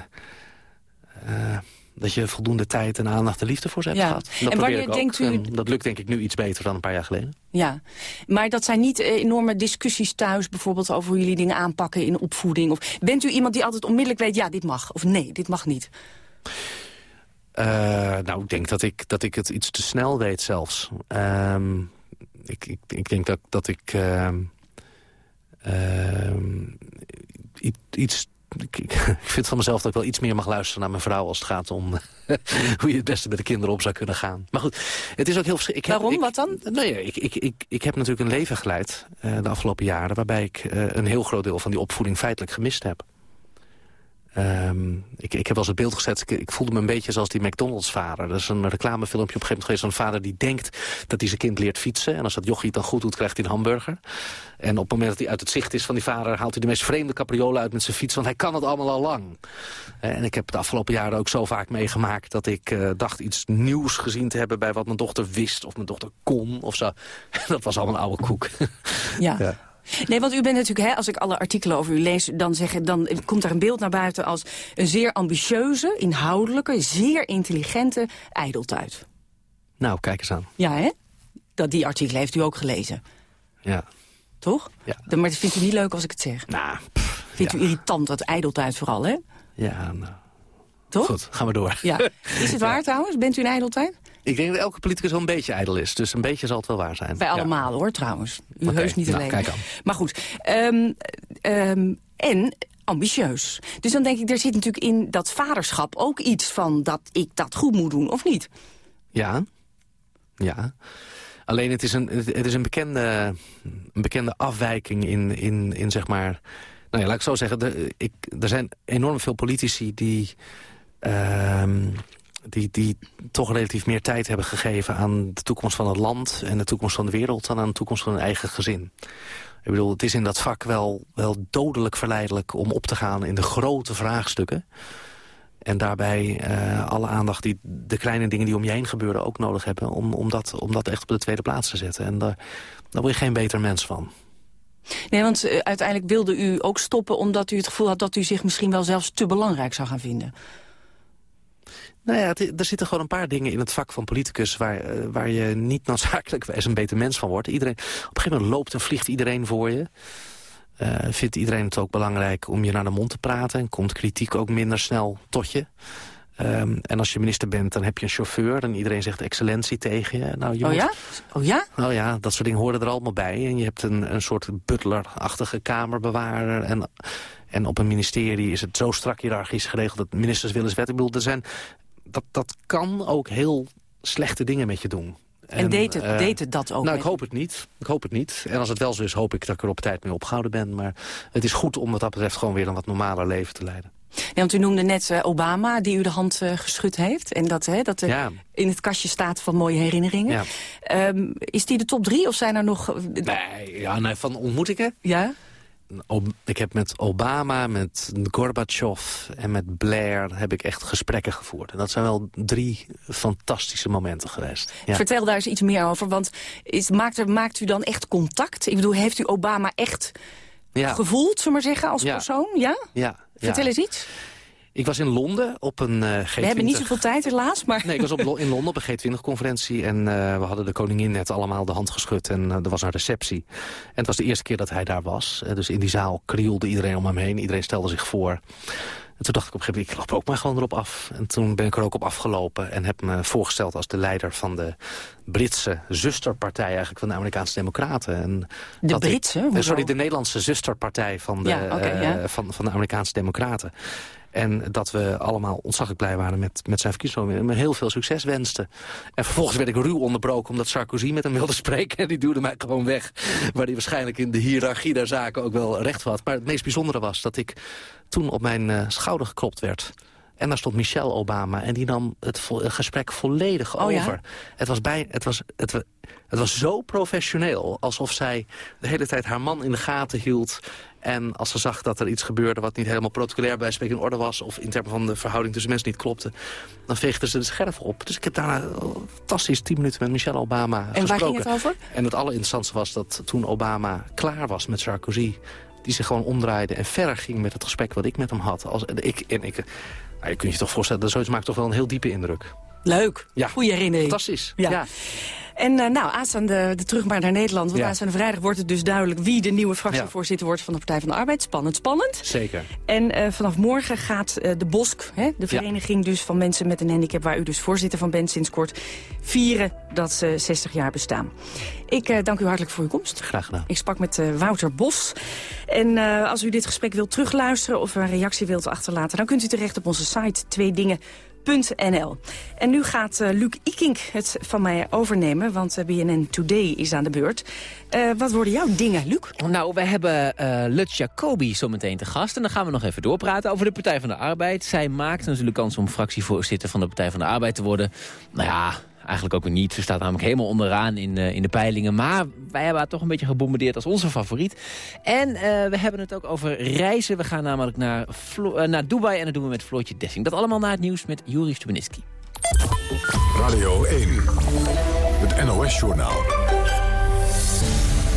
eh, dat je voldoende tijd en aandacht en liefde voor ze hebt Ja. gehad. Dat En probeer wanneer ik ook. denkt u- En dat lukt denk ik nu iets beter dan een paar jaar geleden. Ja, maar dat zijn niet eh, enorme discussies thuis... bijvoorbeeld over hoe jullie dingen aanpakken in opvoeding? Of bent u iemand die altijd onmiddellijk weet, ja, dit mag, of nee, dit mag niet? Eh, nou, ik denk dat ik, dat ik het iets te snel weet zelfs. Ehm, ik, ik, ik denk dat, dat ik ehm, ehm, iets... Ik, ik vind van mezelf dat ik wel iets meer mag luisteren naar mijn vrouw... als het gaat om hoe je het beste met de kinderen om zou kunnen gaan. Maar goed, het is ook heel verschrikkelijk. Waarom? Wat dan? Nou ja, ik, ik, ik, ik heb natuurlijk een leven geleid eh, de afgelopen jaren... waarbij ik eh, een heel groot deel van die opvoeding feitelijk gemist heb. Ehm, ik, ik heb wel eens het beeld gezet, ik, ik voelde me een beetje zoals die McDonald's-vader. Dat is een reclamefilmpje op een gegeven moment geweest... van een vader die denkt dat hij zijn kind leert fietsen. En als dat jochie het dan goed doet, krijgt hij een hamburger. En op het moment dat hij uit het zicht is van die vader... haalt hij de meest vreemde capriolen uit met zijn fiets... want hij kan het allemaal al lang. Eh, En ik heb de afgelopen jaren ook zo vaak meegemaakt... dat ik eh, dacht iets nieuws gezien te hebben... bij wat mijn dochter wist of mijn dochter kon of zo. Dat was allemaal een oude koek. Ja. Ja. Nee, want u bent natuurlijk, hè, als ik alle artikelen over u lees... Dan, zeg, dan komt daar een beeld naar buiten als een zeer ambitieuze, inhoudelijke... zeer intelligente ijdeltuit. Nou, kijk eens aan. Ja, hè? Dat, die artikelen heeft u ook gelezen. Ja. Toch? Ja. Maar dat vindt u niet leuk als ik het zeg? Nou, Vindt u irritant, dat ijdeltuit vooral, hè? Ja, nou. Toch? Goed, gaan we door. Ja. Is het waar trouwens? Bent u een ijdeltuit? Ik denk dat elke politicus wel een beetje ijdel is. Dus een beetje zal het wel waar zijn. Wij Ja. allemaal hoor, trouwens. U heus niet nou, alleen. kijk aan. Maar goed. ehm, ehm, en ambitieus. Dus dan denk ik, er zit natuurlijk in dat vaderschap ook iets van... dat ik dat goed moet doen, of niet? Ja. Ja. Alleen het is een, het is een, bekende, een bekende afwijking in, in, in zeg maar... Nou ja, laat ik zo zeggen. De, ik, er zijn enorm veel politici die, ehm, die, die toch relatief meer tijd hebben gegeven... aan de toekomst van het land en de toekomst van de wereld... dan aan de toekomst van hun eigen gezin. Ik bedoel, het is in dat vak wel, wel dodelijk verleidelijk om op te gaan in de grote vraagstukken. En daarbij eh, alle aandacht die de kleine dingen die om je heen gebeuren ook nodig hebben... om, om, dat, om dat echt op de tweede plaats te zetten. En daar, daar word je geen beter mens van. Nee, want eh, uiteindelijk wilde u ook stoppen... omdat u het gevoel had dat u zich misschien wel zelfs te belangrijk zou gaan vinden. Nou ja, het- er zitten gewoon een paar dingen in het vak van politicus... waar, eh, waar je niet noodzakelijkwijs een beter mens van wordt. Iedereen, op een gegeven moment loopt en vliegt iedereen voor je. Eh, vindt iedereen het ook belangrijk om je naar de mond te praten... en komt kritiek ook minder snel tot je. Ehm, en als je minister bent, dan heb je een chauffeur... en iedereen zegt excellentie tegen je. Nou, je Oh moet- ja? Oh ja? Nou ja, dat soort dingen horen er allemaal bij. En je hebt een, een soort butler-achtige kamerbewaarder. En, en op een ministerie is het zo strak hiërarchisch geregeld... dat ministers willen wet. Ik bedoel, er zijn, dat, dat kan ook heel slechte dingen met je doen. En, deed, het, eh, deed het dat ook? nou, ik hoop het niet. Ik hoop het niet. En als het wel zo is, hoop ik dat ik er op tijd mee opgehouden ben. Maar het is goed om wat dat betreft gewoon weer een wat normaler leven te leiden. Nee, want u noemde net eh, Obama, die u de hand eh, geschud heeft. En dat, hè, dat er Ja. in het kastje staat van mooie herinneringen. Ja. Ehm, is die de top drie of zijn er nog... Nee, ja, nee, van ontmoetingen? Ja? Ik heb met Obama, met Gorbachev en met Blair heb ik echt gesprekken gevoerd. En dat zijn wel drie fantastische momenten geweest. Ja. Vertel daar eens iets meer over, want is, maakt, er, maakt u dan echt contact? Ik bedoel, heeft u Obama echt Ja. gevoeld, zullen we maar zeggen, als Ja. persoon? Ja? Ja, Vertel eens iets. Ik was in Londen op een eh, G20... We hebben niet zoveel tijd helaas, maar... Nee, ik was op, in Londen op een G20-conferentie en eh, we hadden de koningin net allemaal de hand geschud en eh, er was een receptie. En het was de eerste keer dat hij daar was. Dus in die zaal krioelde iedereen om hem heen, iedereen stelde zich voor. En toen dacht ik op een gegeven moment, ik loop ook maar gewoon erop af. En toen ben ik er ook op afgelopen en heb me voorgesteld als de leider van de Britse zusterpartij eigenlijk van de Amerikaanse Democraten. En De ik- Britse? sorry, de Nederlandse zusterpartij van de, Ja, ja. van, van de Amerikaanse Democraten. En dat we allemaal ontzaglijk blij waren met, met zijn verkiezingen. En me heel veel succes wensten. En vervolgens werd ik ruw onderbroken omdat Sarkozy met hem wilde spreken. En die duwde mij gewoon weg. Waar hij waarschijnlijk in de hiërarchie der zaken ook wel recht had. Maar het meest bijzondere was dat ik toen op mijn eh, schouder geklopt werd. En daar stond Michelle Obama. En die nam het, vo- gesprek volledig Oh ja? over. Het, was bij, het, was, het, wa- het was zo professioneel. Alsof zij de hele tijd haar man in de gaten hield. En als ze zag dat er iets gebeurde wat niet helemaal protocolair bij spreken in orde was... of in termen van de verhouding tussen mensen niet klopte... dan veegde ze de scherf op. Dus ik heb daarna eh, fantastisch tien minuten met Michelle Obama En gesproken. waar ging het over? En het allerinteressantste was dat toen Obama klaar was met Sarkozy... die zich gewoon omdraaide en verder ging met het gesprek wat ik met hem had. Als, en ik, en ik, nou, je kunt je toch voorstellen, dat zoiets maakt toch wel een heel diepe indruk. Leuk. Ja. Goeie herinnering. Fantastisch. Ja. ja. En eh, nou, aanstaande de terug maar naar Nederland. Want Ja. aanstaande vrijdag wordt het dus duidelijk... wie de nieuwe fractievoorzitter wordt van de Partij van de Arbeid. Spannend, spannend. Zeker. En eh, vanaf morgen gaat eh, de BOSK, hè, de vereniging dus van mensen met een handicap... waar u dus voorzitter van bent sinds kort, vieren dat ze 60 jaar bestaan. Ik dank u hartelijk voor uw komst. Graag gedaan. Ik sprak met Wouter Bos. En als u dit gesprek wilt terugluisteren of een reactie wilt achterlaten... dan kunt u terecht op onze site En nu gaat eh, Luc Ikink het van mij overnemen, want eh, BNN Today is aan de beurt. Eh, wat worden jouw dingen, Luc? Nou, we hebben Lut Jacobi zometeen te gast. En dan gaan we nog even doorpraten over de Partij van de Arbeid. Zij maakt natuurlijk kans om fractievoorzitter van de Partij van de Arbeid te worden. Nou ja, eigenlijk ook niet. Ze staat namelijk helemaal onderaan in, eh, in de peilingen. Maar wij hebben haar toch een beetje gebombardeerd als onze favoriet. En eh, we hebben het ook over reizen. We gaan namelijk naar, eh, naar Dubai en dat doen we met Floortje Dessing. Dat allemaal na het nieuws met Juri Stubenitski. Radio 1, het NOS-journaal.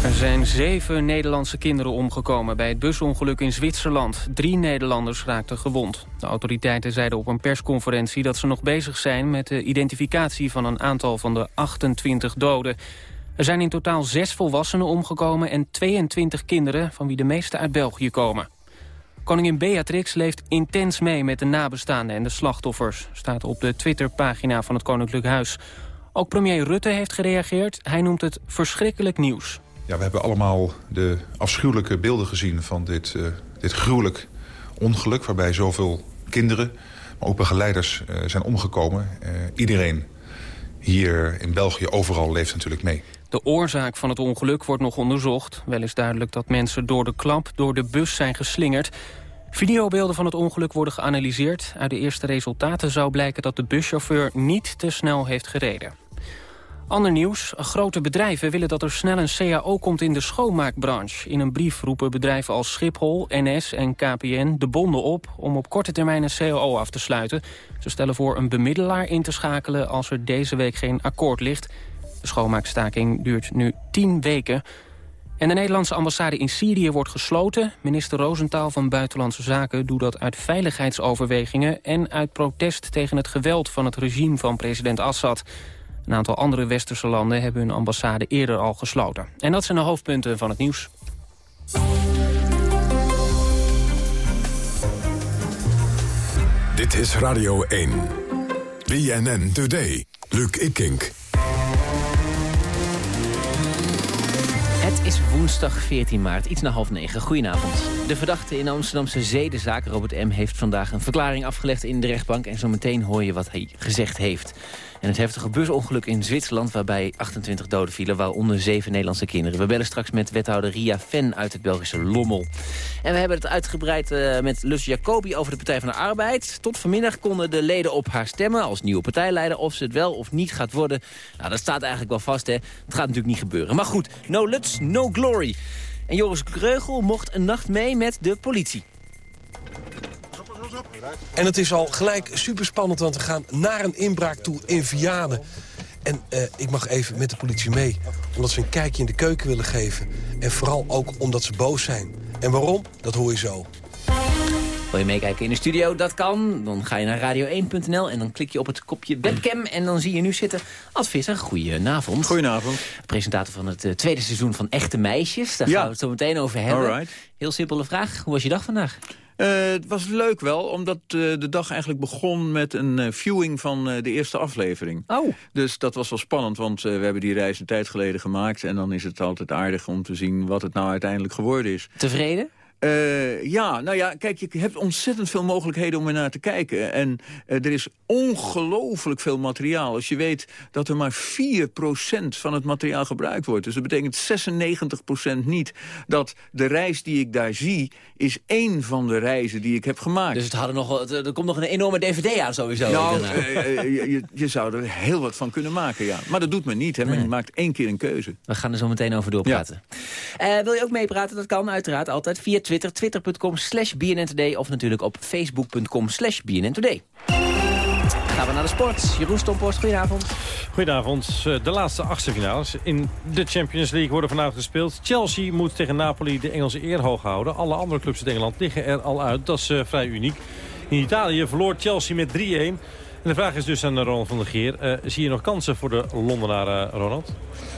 Er zijn zeven Nederlandse kinderen omgekomen bij het busongeluk in Zwitserland. Drie Nederlanders raakten gewond. De autoriteiten zeiden op een persconferentie dat ze nog bezig zijn... met de identificatie van een aantal van de 28 doden. Er zijn in totaal zes volwassenen omgekomen en 22 kinderen... van wie de meeste uit België komen. Koningin Beatrix leeft intens mee met de nabestaanden en de slachtoffers... staat op de Twitterpagina van het Koninklijk Huis. Ook premier Rutte heeft gereageerd. Hij noemt het verschrikkelijk nieuws. Ja, we hebben allemaal de afschuwelijke beelden gezien van dit, uh, dit gruwelijk ongeluk... waarbij zoveel kinderen, maar ook begeleiders uh, zijn omgekomen. Uh, iedereen hier in België overal leeft natuurlijk mee. De oorzaak van het ongeluk wordt nog onderzocht. Wel is duidelijk dat mensen door de klap door de bus zijn geslingerd. Videobeelden van het ongeluk worden geanalyseerd. Uit de eerste resultaten zou blijken dat de buschauffeur niet te snel heeft gereden. Ander nieuws. Grote bedrijven willen dat er snel een CAO komt in de schoonmaakbranche. In een brief roepen bedrijven als Schiphol, NS en KPN de bonden op... om op korte termijn een CAO af te sluiten. Ze stellen voor een bemiddelaar in te schakelen als er deze week geen akkoord ligt. De schoonmaakstaking duurt nu tien weken. En de Nederlandse ambassade in Syrië wordt gesloten. Minister Roosentaal van Buitenlandse Zaken doet dat uit veiligheidsoverwegingen... en uit protest tegen het geweld van het regime van president Assad... Een aantal andere westerse landen hebben hun ambassade eerder al gesloten. En dat zijn de hoofdpunten van het nieuws. Dit is Radio 1. BNN Today. Luc Ikink. Het is woensdag 14 maart, iets na half negen. Goedenavond. De verdachte in de Amsterdamse zedenzaak, Robert M., heeft vandaag een verklaring afgelegd in de rechtbank. En zometeen hoor je wat hij gezegd heeft. En het heftige busongeluk in Zwitserland waarbij 28 doden vielen... waaronder zeven Nederlandse kinderen. We bellen straks met wethouder Ria Ven uit het Belgische Lommel. En we hebben het uitgebreid uh, met Lus Jacobi over de Partij van de Arbeid. Tot vanmiddag konden de leden op haar stemmen als nieuwe partijleider... of ze het wel of niet gaat worden. Nou, dat staat eigenlijk wel vast, hè. Het gaat natuurlijk niet gebeuren. Maar goed, no luts, no glory. En Joris Kreugel mocht een nacht mee met de politie. En het is al gelijk super spannend, want we gaan naar een inbraak toe in Vianen. En uh, ik mag even met de politie mee, omdat ze een kijkje in de keuken willen geven. En vooral ook omdat ze boos zijn. En waarom? Dat hoor je zo. Wil je meekijken in de studio? Dat kan. Dan ga je naar radio1.nl en dan klik je op het kopje webcam. En dan zie je nu zitten Ad Visser. Goedenavond. Goedenavond. Presentator van het uh, tweede seizoen van Echte Meisjes. Daar ja. gaan we het zo meteen over hebben. Alright. Heel simpele vraag. Hoe was je dag vandaag? Uh, het was leuk wel, omdat uh, de dag eigenlijk begon met een uh, viewing van de eerste aflevering. Oh. Dus dat was wel spannend, want we hebben die reis een tijd geleden gemaakt. En dan is het altijd aardig om te zien wat het nou uiteindelijk geworden is. Tevreden? Uh, ja, nou ja, kijk, je hebt ontzettend veel mogelijkheden om er naar te kijken. En uh, er is ongelooflijk veel materiaal. Als je weet dat er maar 4% van het materiaal gebruikt wordt. Dus dat betekent 96% niet. Dat de reis die ik daar zie, is één van de reizen die ik heb gemaakt. Dus het hadden nog, er komt nog een enorme dvd aan sowieso. Nou, uh, je, je, zou er heel wat van kunnen maken, ja. Maar dat doet men niet, hè. Men nee. maakt één keer een keuze. We gaan er zo meteen over doorpraten. Ja. wil je ook meepraten? Dat kan uiteraard altijd via Twitter, twitter.com slash BNNToday... of natuurlijk op facebook.com slash BNNToday. Gaan we naar de sport. Jeroen Stomporst, goedenavond. Goedenavond. De laatste achtste finales in de Champions League worden vanavond gespeeld. Chelsea moet tegen Napoli de Engelse eer hoog houden. Alle andere clubs in Engeland liggen er al uit. Dat is uh, vrij uniek. In Italië verloor Chelsea met 3-1. En de vraag is dus aan Ronald van der Geer. Uh, zie je nog kansen voor de Londenaren, Ronald?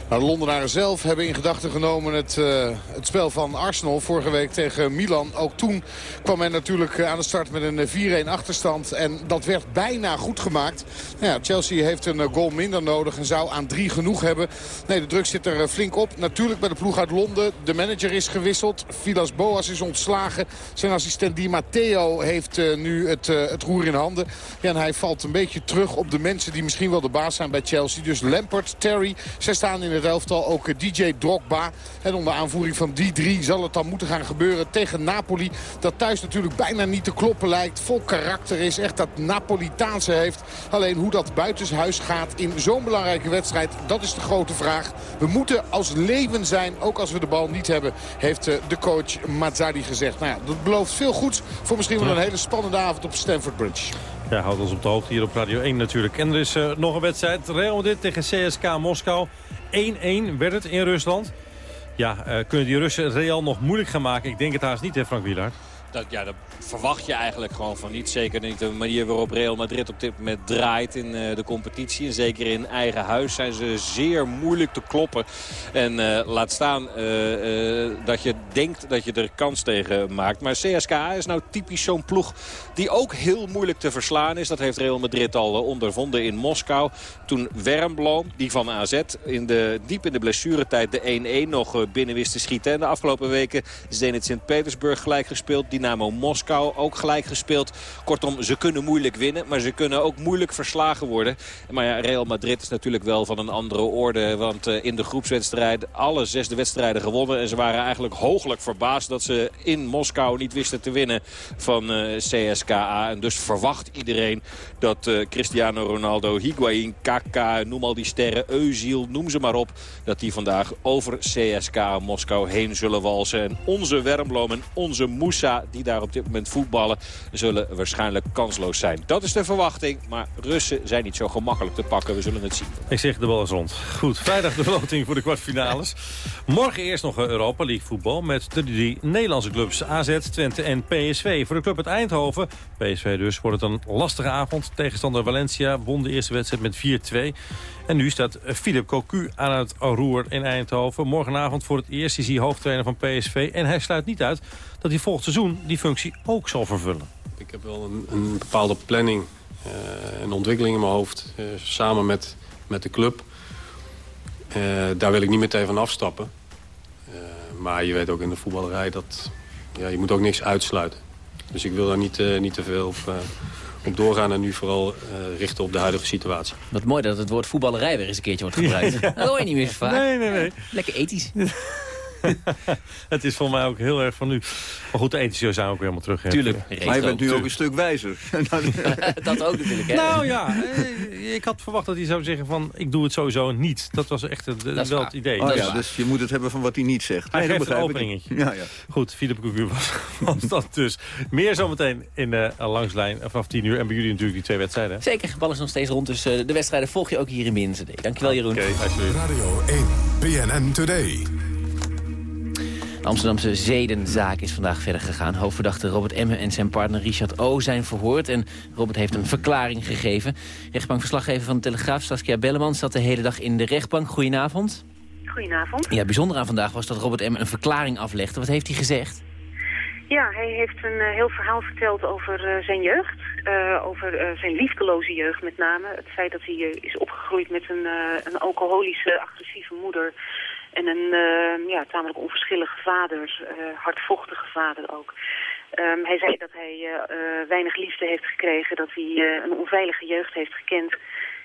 Nou, de Londenaren zelf hebben in gedachten genomen het, uh, het spel van Arsenal vorige week tegen Milan. Ook toen kwam men natuurlijk aan de start met een 4-1 achterstand. En dat werd bijna goed gemaakt. Nou ja, Chelsea heeft een goal minder nodig en zou aan drie genoeg hebben. Nee, de druk zit er flink op. Natuurlijk bij de ploeg uit Londen. De manager is gewisseld. Vilas Boas is ontslagen. Zijn assistent Di Matteo heeft nu het, het roer in handen. Ja, en hij valt een beetje terug op de mensen die misschien wel de baas zijn bij Chelsea. Dus Lampard, Terry, zij staan in het elftal. Ook DJ Drogba. En onder aanvoering van die drie zal het dan moeten gaan gebeuren tegen Napoli. Dat thuis natuurlijk bijna niet te kloppen lijkt. Vol karakter is. Echt dat Napolitaanse heeft. Alleen hoe dat buitenshuis gaat in zo'n belangrijke wedstrijd. Dat is de grote vraag. We moeten als leven zijn. Ook als we de bal niet hebben. Heeft de coach Mazzarri gezegd. Nou ja, dat belooft veel goeds. Voor misschien wel een hele spannende avond op Stamford Bridge. Ja, houdt ons op de hoogte hier op Radio 1 natuurlijk. En er is uh, nog een wedstrijd. Real Madrid tegen CSK Moskou. 1-1 werd het in Rusland. Ja, eh, kunnen die Russen Real nog moeilijk gaan maken? Ik denk het haast niet, hè Frank Wielaert? Dat, ja, dat verwacht je eigenlijk gewoon van niet. Zeker niet de manier waarop Real Madrid op dit moment draait in uh, de competitie. En zeker in eigen huis zijn ze zeer moeilijk te kloppen. En uh, laat staan uh, dat je denkt dat je er kans tegen maakt. Maar CSKA is nou typisch zo'n ploeg die ook heel moeilijk te verslaan is. Dat heeft Real Madrid al ondervonden in Moskou. Toen Wermbloom, die van AZ, in de, diep in de blessuretijd de 1-1 nog binnen wist te schieten. En de afgelopen weken Zenit Sint-Petersburg gelijk gespeeld. Dynamo Moskou ook gelijk gespeeld. Kortom, ze kunnen moeilijk winnen, maar ze kunnen ook moeilijk verslagen worden. Maar ja, Real Madrid is natuurlijk wel van een andere orde. Want uh, in de groepswedstrijd alle zesde wedstrijden gewonnen. En ze waren eigenlijk hooglijk verbaasd dat ze in Moskou niet wisten te winnen van uh, CSKA. En dus verwacht iedereen dat uh, Cristiano Ronaldo, Higuain, Kaka, noem al die sterren, Euziel, noem ze maar op. Dat die vandaag over CSKA Moskou heen zullen walsen. En onze Wermbloem en onze Moussa, die daar op dit moment voetballen, zullen waarschijnlijk kansloos zijn. Dat is de verwachting, maar Russen zijn niet zo gemakkelijk te pakken. We zullen het zien. Ik zeg de bal is rond. Goed, vrijdag de loting voor de kwartfinales. Morgen eerst nog Europa League voetbal met de drie Nederlandse clubs AZ, Twente en PSV. Voor de club uit Eindhoven, PSV dus, wordt het een lastige avond. Tegenstander Valencia won de eerste wedstrijd met 4-2. En nu staat Philip Cocu aan het roer in Eindhoven. Morgenavond voor het eerst is hij hoofdtrainer van PSV. En hij sluit niet uit dat hij volgend seizoen die functie ook zal vervullen. Ik heb wel een, een bepaalde planning uh, en ontwikkeling in mijn hoofd. Uh, samen met, met de club. Uh, daar wil ik niet meteen van afstappen. maar je weet ook in de voetballerij dat ja, je moet ook niks uitsluiten. Dus ik wil daar niet, niet te veel op, op doorgaan en nu vooral uh, richten op de huidige situatie. Wat mooi dat het woord voetballerij weer eens een keertje wordt gebruikt. Ja. Dat hoor je niet meer zo vaak. Nee, nee, nee. Lekker ethisch. het is voor mij ook heel erg van nu. Maar goed, de ethische zijn ook helemaal terug. Tuurlijk. Maar je bent nu ook een stuk wijzer. dat ook natuurlijk, hè? Nou ja, ik had verwacht dat hij zou zeggen van... ik doe het sowieso niet. Dat was echt het, dat wel het idee. Oh, ja, dus je moet het hebben van wat hij niet zegt. Hij nee, geeft een openingetje. Ja, ja. Goed, Philip Cocu was, was dat dus. Meer zometeen in de uh, langslijn vanaf 10 uur. En bij jullie natuurlijk die twee wedstrijden. Zeker, bal is nog steeds rond. Dus uh, de wedstrijden volg je ook hier in Minzen. Dankjewel, Jeroen. Oké, okay. Radio 1, PNN Today. De Amsterdamse zedenzaak is vandaag verder gegaan. Hoofdverdachte Robert Emme en zijn partner Richard O. zijn verhoord. En Robert heeft een verklaring gegeven. Rechtbankverslaggever van de Telegraaf, Saskia Belleman... zat de hele dag in de rechtbank. Goedenavond. Goedenavond. Ja, bijzonder aan vandaag was dat Robert Emme een verklaring aflegde. Wat heeft hij gezegd? Ja, hij heeft een uh, heel verhaal verteld over uh, zijn jeugd. Uh, over zijn liefdeloze jeugd met name. Het feit dat hij is opgegroeid met een, een alcoholische, agressieve moeder... En een uh, ja, tamelijk onverschillige vader, uh, hardvochtige vader ook. Um, hij zei dat hij uh, weinig liefde heeft gekregen, dat hij een onveilige jeugd heeft gekend.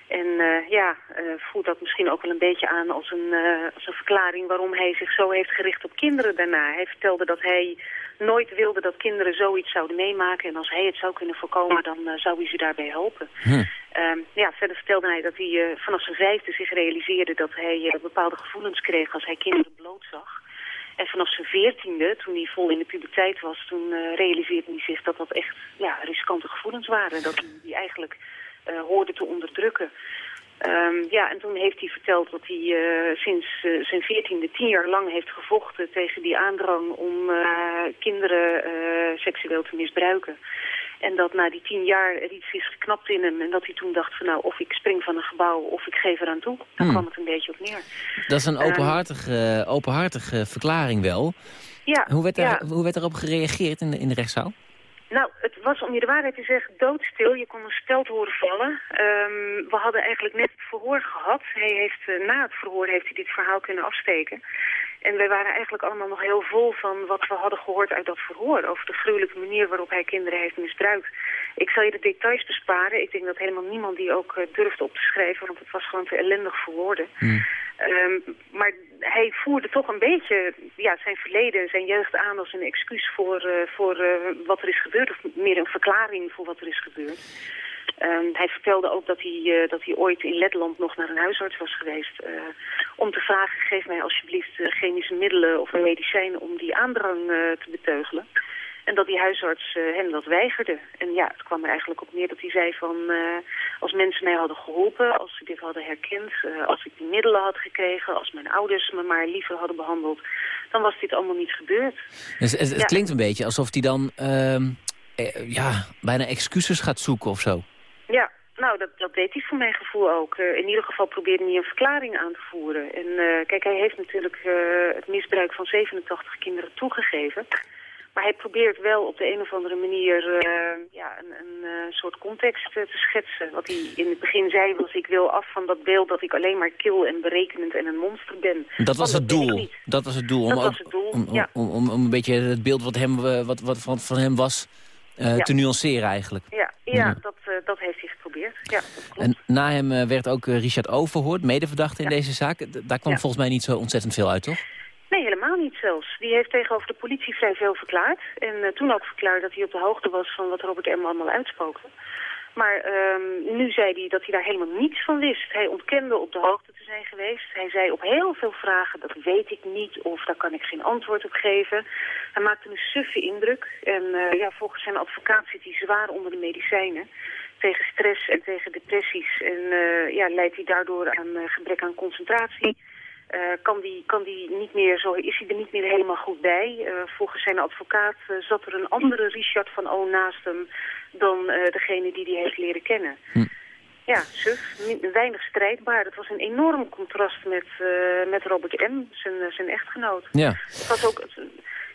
En ja, voelt dat misschien ook wel een beetje aan als een, als een verklaring waarom hij zich zo heeft gericht op kinderen daarna. Hij vertelde dat hij nooit wilde dat kinderen zoiets zouden meemaken. En als hij het zou kunnen voorkomen, dan zou hij ze daarbij helpen. Hm. Um, ja, verder vertelde hij dat hij uh, vanaf zijn vijfde zich realiseerde dat hij uh, bepaalde gevoelens kreeg als hij kinderen blootzag. En vanaf zijn veertiende, toen hij vol in de puberteit was, toen uh, realiseerde hij zich dat dat echt ja, riskante gevoelens waren. Dat hij die eigenlijk hoorde te onderdrukken. Um, ja, en toen heeft hij verteld dat hij uh, sinds uh, zijn veertiende tien jaar lang heeft gevochten tegen die aandrang om uh, kinderen seksueel te misbruiken. En dat na die tien jaar er iets is geknapt in hem. En dat hij toen dacht van nou, of ik spring van een gebouw of ik geef eraan toe. Daar hmm. kwam het een beetje op neer. Dat is een openhartige, openhartige verklaring wel. Ja, hoe, werd ja. hoe werd daarop gereageerd in de, in de rechtszaal? Nou, het was om je de waarheid te zeggen doodstil. Je kon een stelt horen vallen. Um, we hadden eigenlijk net het verhoor gehad. Hij heeft, uh, na het verhoor heeft hij dit verhaal kunnen afsteken. En wij waren eigenlijk allemaal nog heel vol van wat we hadden gehoord uit dat verhoor. Over de gruwelijke manier waarop hij kinderen heeft misbruikt. Ik zal je de details besparen. Ik denk dat helemaal niemand die ook uh, durfde op te schrijven. Want het was gewoon te ellendig voor woorden. Hmm. Um, maar hij voerde toch een beetje ja, zijn verleden, zijn jeugd aan als een excuus voor, uh, voor uh, wat er is gebeurd. Of meer een verklaring voor wat er is gebeurd. Um, hij vertelde ook dat hij, uh, dat hij ooit in Letland nog naar een huisarts was geweest... Om te vragen, geef mij alsjeblieft chemische middelen of een medicijn om die aandrang te beteugelen. En dat die huisarts hem dat weigerde. En ja, het kwam er eigenlijk op neer dat hij zei van... als mensen mij hadden geholpen, als ze dit hadden herkend, uh, als ik die middelen had gekregen, als mijn ouders me maar liever hadden behandeld, dan was dit allemaal niet gebeurd. Dus het, het klinkt een beetje alsof hij dan uh, ja, bijna excuses gaat zoeken of zo. Ja, nou, dat, dat deed hij voor mijn gevoel ook. Uh, in ieder geval probeerde hij een verklaring aan te voeren. En uh, kijk, hij heeft natuurlijk het misbruik van 87 kinderen toegegeven. Maar hij probeert wel op de een of andere manier ja, een, een soort context te schetsen. Wat hij in het begin zei was, ik wil af van dat beeld dat ik alleen maar kil en berekenend en een monster ben. Dat was het doel. Dat was het doel. Dat om, was het doel, om, ja. om, om, om, een beetje het beeld wat, hem, wat, wat van, van hem was ja. te nuanceren eigenlijk. Ja, ja, Dat, uh, dat heeft hij geprobeerd. Ja, en na hem werd ook Richard O. verhoord, medeverdachte in ja. deze zaak. D daar kwam volgens mij niet zo ontzettend veel uit, toch? Nee, helemaal niet zelfs. Die heeft tegenover de politie vrij veel verklaard. En toen ook verklaard dat hij op de hoogte was van wat Robert M. allemaal uitspookte. Maar um, nu zei hij dat hij daar helemaal niets van wist. Hij ontkende op de hoogte te zijn geweest. Hij zei op heel veel vragen, dat weet ik niet of daar kan ik geen antwoord op geven. Hij maakte een suffe indruk. En uh, ja, volgens zijn advocaat zit hij zwaar onder de medicijnen. Tegen stress en tegen depressies. En uh, ja, leidt hij daardoor aan uh, gebrek aan concentratie. Uh, kan die, kan die niet meer zo, is hij er niet meer helemaal goed bij. Uh, volgens zijn advocaat uh, zat er een andere Richard van O naast hem dan degene die hij heeft leren kennen. Hm. Ja, suf, weinig strijdbaar. Het was een enorm contrast met, met Robert M., zijn, zijn echtgenoot. Ja. Het was ook,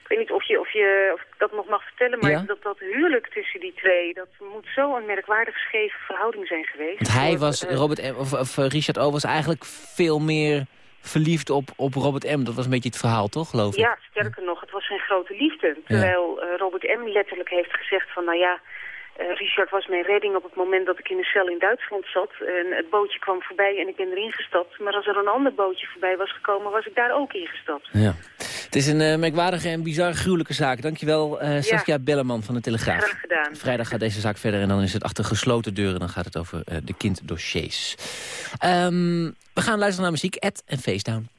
ik weet niet of, je, of, je, of ik dat nog mag vertellen, maar ja? dat, dat huwelijk tussen die twee, dat moet zo een merkwaardig scheve verhouding zijn geweest. Want hij was, Robert M., of, of Richard O. was eigenlijk veel meer verliefd op, op Robert M. Dat was een beetje het verhaal, toch, geloof ik? Ja, sterker nog, het was zijn grote liefde. Terwijl ja. uh, Robert M. letterlijk heeft gezegd van, nou ja... Uh, Richard was mijn redding op het moment dat ik in een cel in Duitsland zat. En het bootje kwam voorbij en ik ben erin gestapt. Maar als er een ander bootje voorbij was gekomen, was ik daar ook ingestapt. Ja. Het is een uh, merkwaardige en bizar gruwelijke zaak. Dankjewel, uh, Saskia ja. Belleman van de Telegraaf. Graag gedaan. Vrijdag gaat deze zaak verder en dan is het achter gesloten deuren. Dan gaat het over uh, de kinddossiers. Um, we gaan luisteren naar muziek. Ed en Facedown.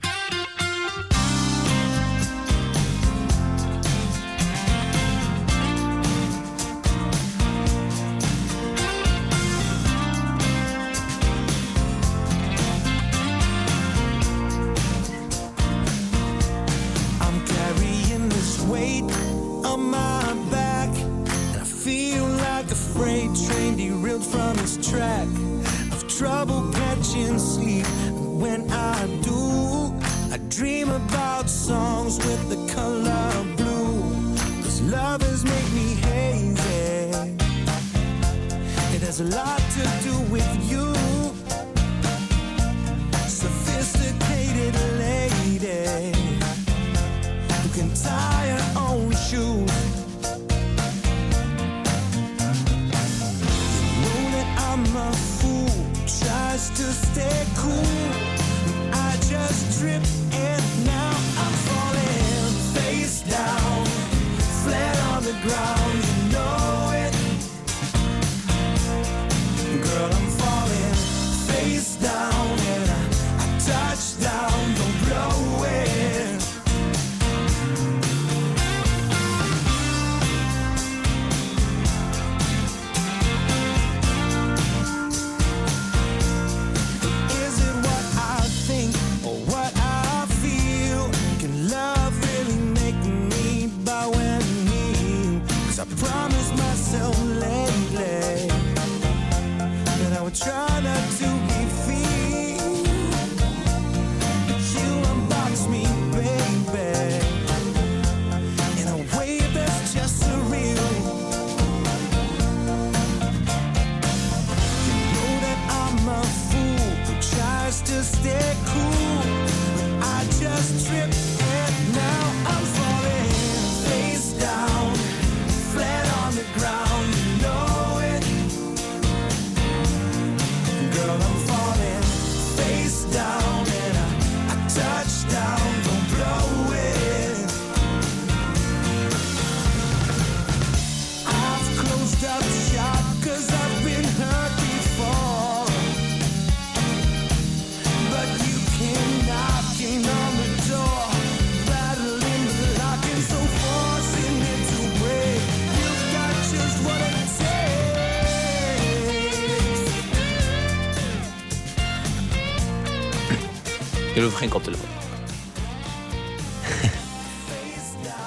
Hoeven geen koptelefoon.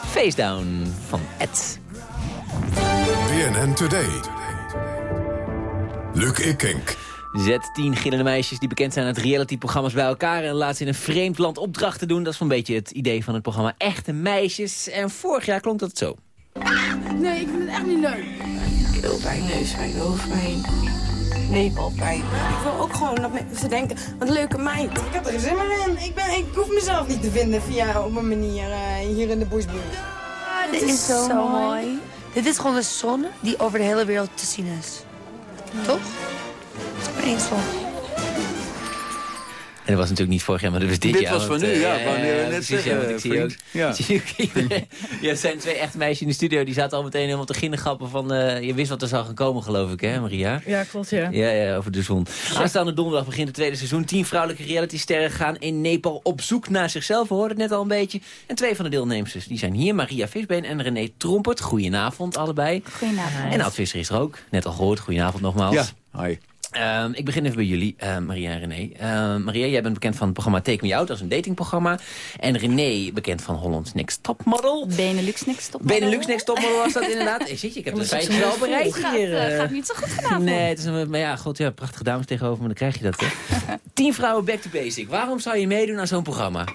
Face Down van Ed. BNN Today. Luc Ikink. Zet tien gillende meisjes die bekend zijn uit realityprogramma's bij elkaar... en laat ze in een vreemd land opdrachten doen. Dat is een beetje het idee van het programma Echte Meisjes. En vorig jaar klonk dat zo. Nee, ik vind het echt niet leuk. Keelpijn, neuspijn, hoofdpijn, nepalpijn. Ik wil ook gewoon dat mensen denken, wat een leuke meid. Ik heb er zin meer in. Ik, ben, ik hoef mezelf niet te vinden via op een manier eh, hier in de bushbuurt. Ah, dit is zo, mooi. Dit is gewoon de zon die over de hele wereld te zien is. Toch? Dat is toch. En dat was natuurlijk niet vorig jaar, maar dat was dit, Dit jaar. was want, van nu, eh, ja, je net precies, zeggen, want ik zie ook. Ja. zie ook- ja, er zijn twee echte meisjes in de studio. Die zaten al meteen helemaal te ginnegappen van... eh, je wist wat er zou gaan komen, geloof ik, hè, Maria? Ja, klopt, ja. Ja, ja, over de zon. Aanstaande donderdag begint het tweede seizoen. Tien vrouwelijke realitysterren gaan in Nepal op zoek naar zichzelf. We hoorden het net al een beetje. En twee van de deelnemers die zijn hier. Maria Visbeen en René Trompert. Goedenavond allebei. Goedenavond. En Oud Visser is er ook. Net al gehoord. Goedenavond nogmaals. Ja, hi. Ehm, ik begin even bij jullie, eh, Maria en René. Ehm, Maria, jij bent bekend van het programma Take Me Out. Dat is een datingprogramma. En René, bekend van Holland's Next Topmodel. Benelux Next Topmodel. Benelux Next Topmodel was dat inderdaad. Ik, zit, je, ik heb de feitjes wel bereid gaat, hier. eh, eh. gaat niet zo goed vanavond. Nee, het is een, maar ja, god, ja, prachtige dames tegenover me, dan krijg je dat. Hè. Tien vrouwen back to basic. Waarom zou je meedoen aan zo'n programma?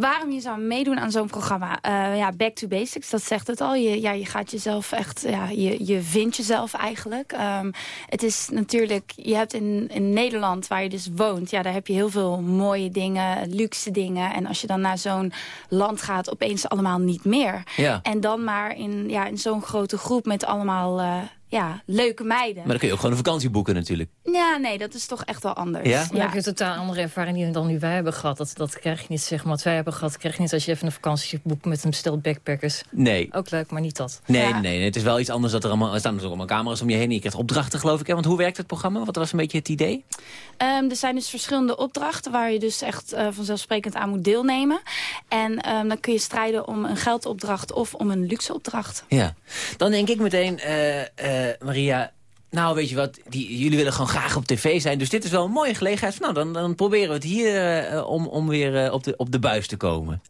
Waarom je zou meedoen aan zo'n programma? Eh, ja, Back to Basics, dat zegt het al. Je, ja, je gaat jezelf echt, ja, je, je vindt jezelf eigenlijk. Ehm, het is natuurlijk, je hebt in, in Nederland, waar je dus woont... ja, daar heb je heel veel mooie dingen, luxe dingen. En als je dan naar zo'n land gaat, opeens allemaal niet meer. Ja. En dan maar in, ja, in zo'n grote groep met allemaal eh, ja, leuke meiden. Maar dan kun je ook gewoon een vakantie boeken natuurlijk. Ja, nee, dat is toch echt wel anders. Ja? Ja, ik heb een totaal andere ervaring die dan nu wij hebben gehad. Dat, dat krijg je niet, zeg maar. Wat wij hebben gehad, krijg je niet als je even een vakantie boekt met een besteld backpackers. Nee. Ook leuk, maar niet dat. Nee, nee, nee, het is wel iets anders dat er allemaal... Er staan natuurlijk allemaal camera's om je heen. en Je krijgt opdrachten, geloof ik. Hè? Want hoe werkt het programma? Wat was een beetje het idee? Ehm, er zijn dus verschillende opdrachten waar je dus echt eh, vanzelfsprekend aan moet deelnemen. En ehm, dan kun je strijden om een geldopdracht of om een luxe opdracht. Ja. Dan denk ik meteen, eh, eh, Maria... Nou, weet je wat, die, jullie willen gewoon graag op tv zijn. Dus dit is wel een mooie gelegenheid. Nou, dan, dan proberen we het hier eh, eh, om, om weer eh, op, de, op de buis te komen.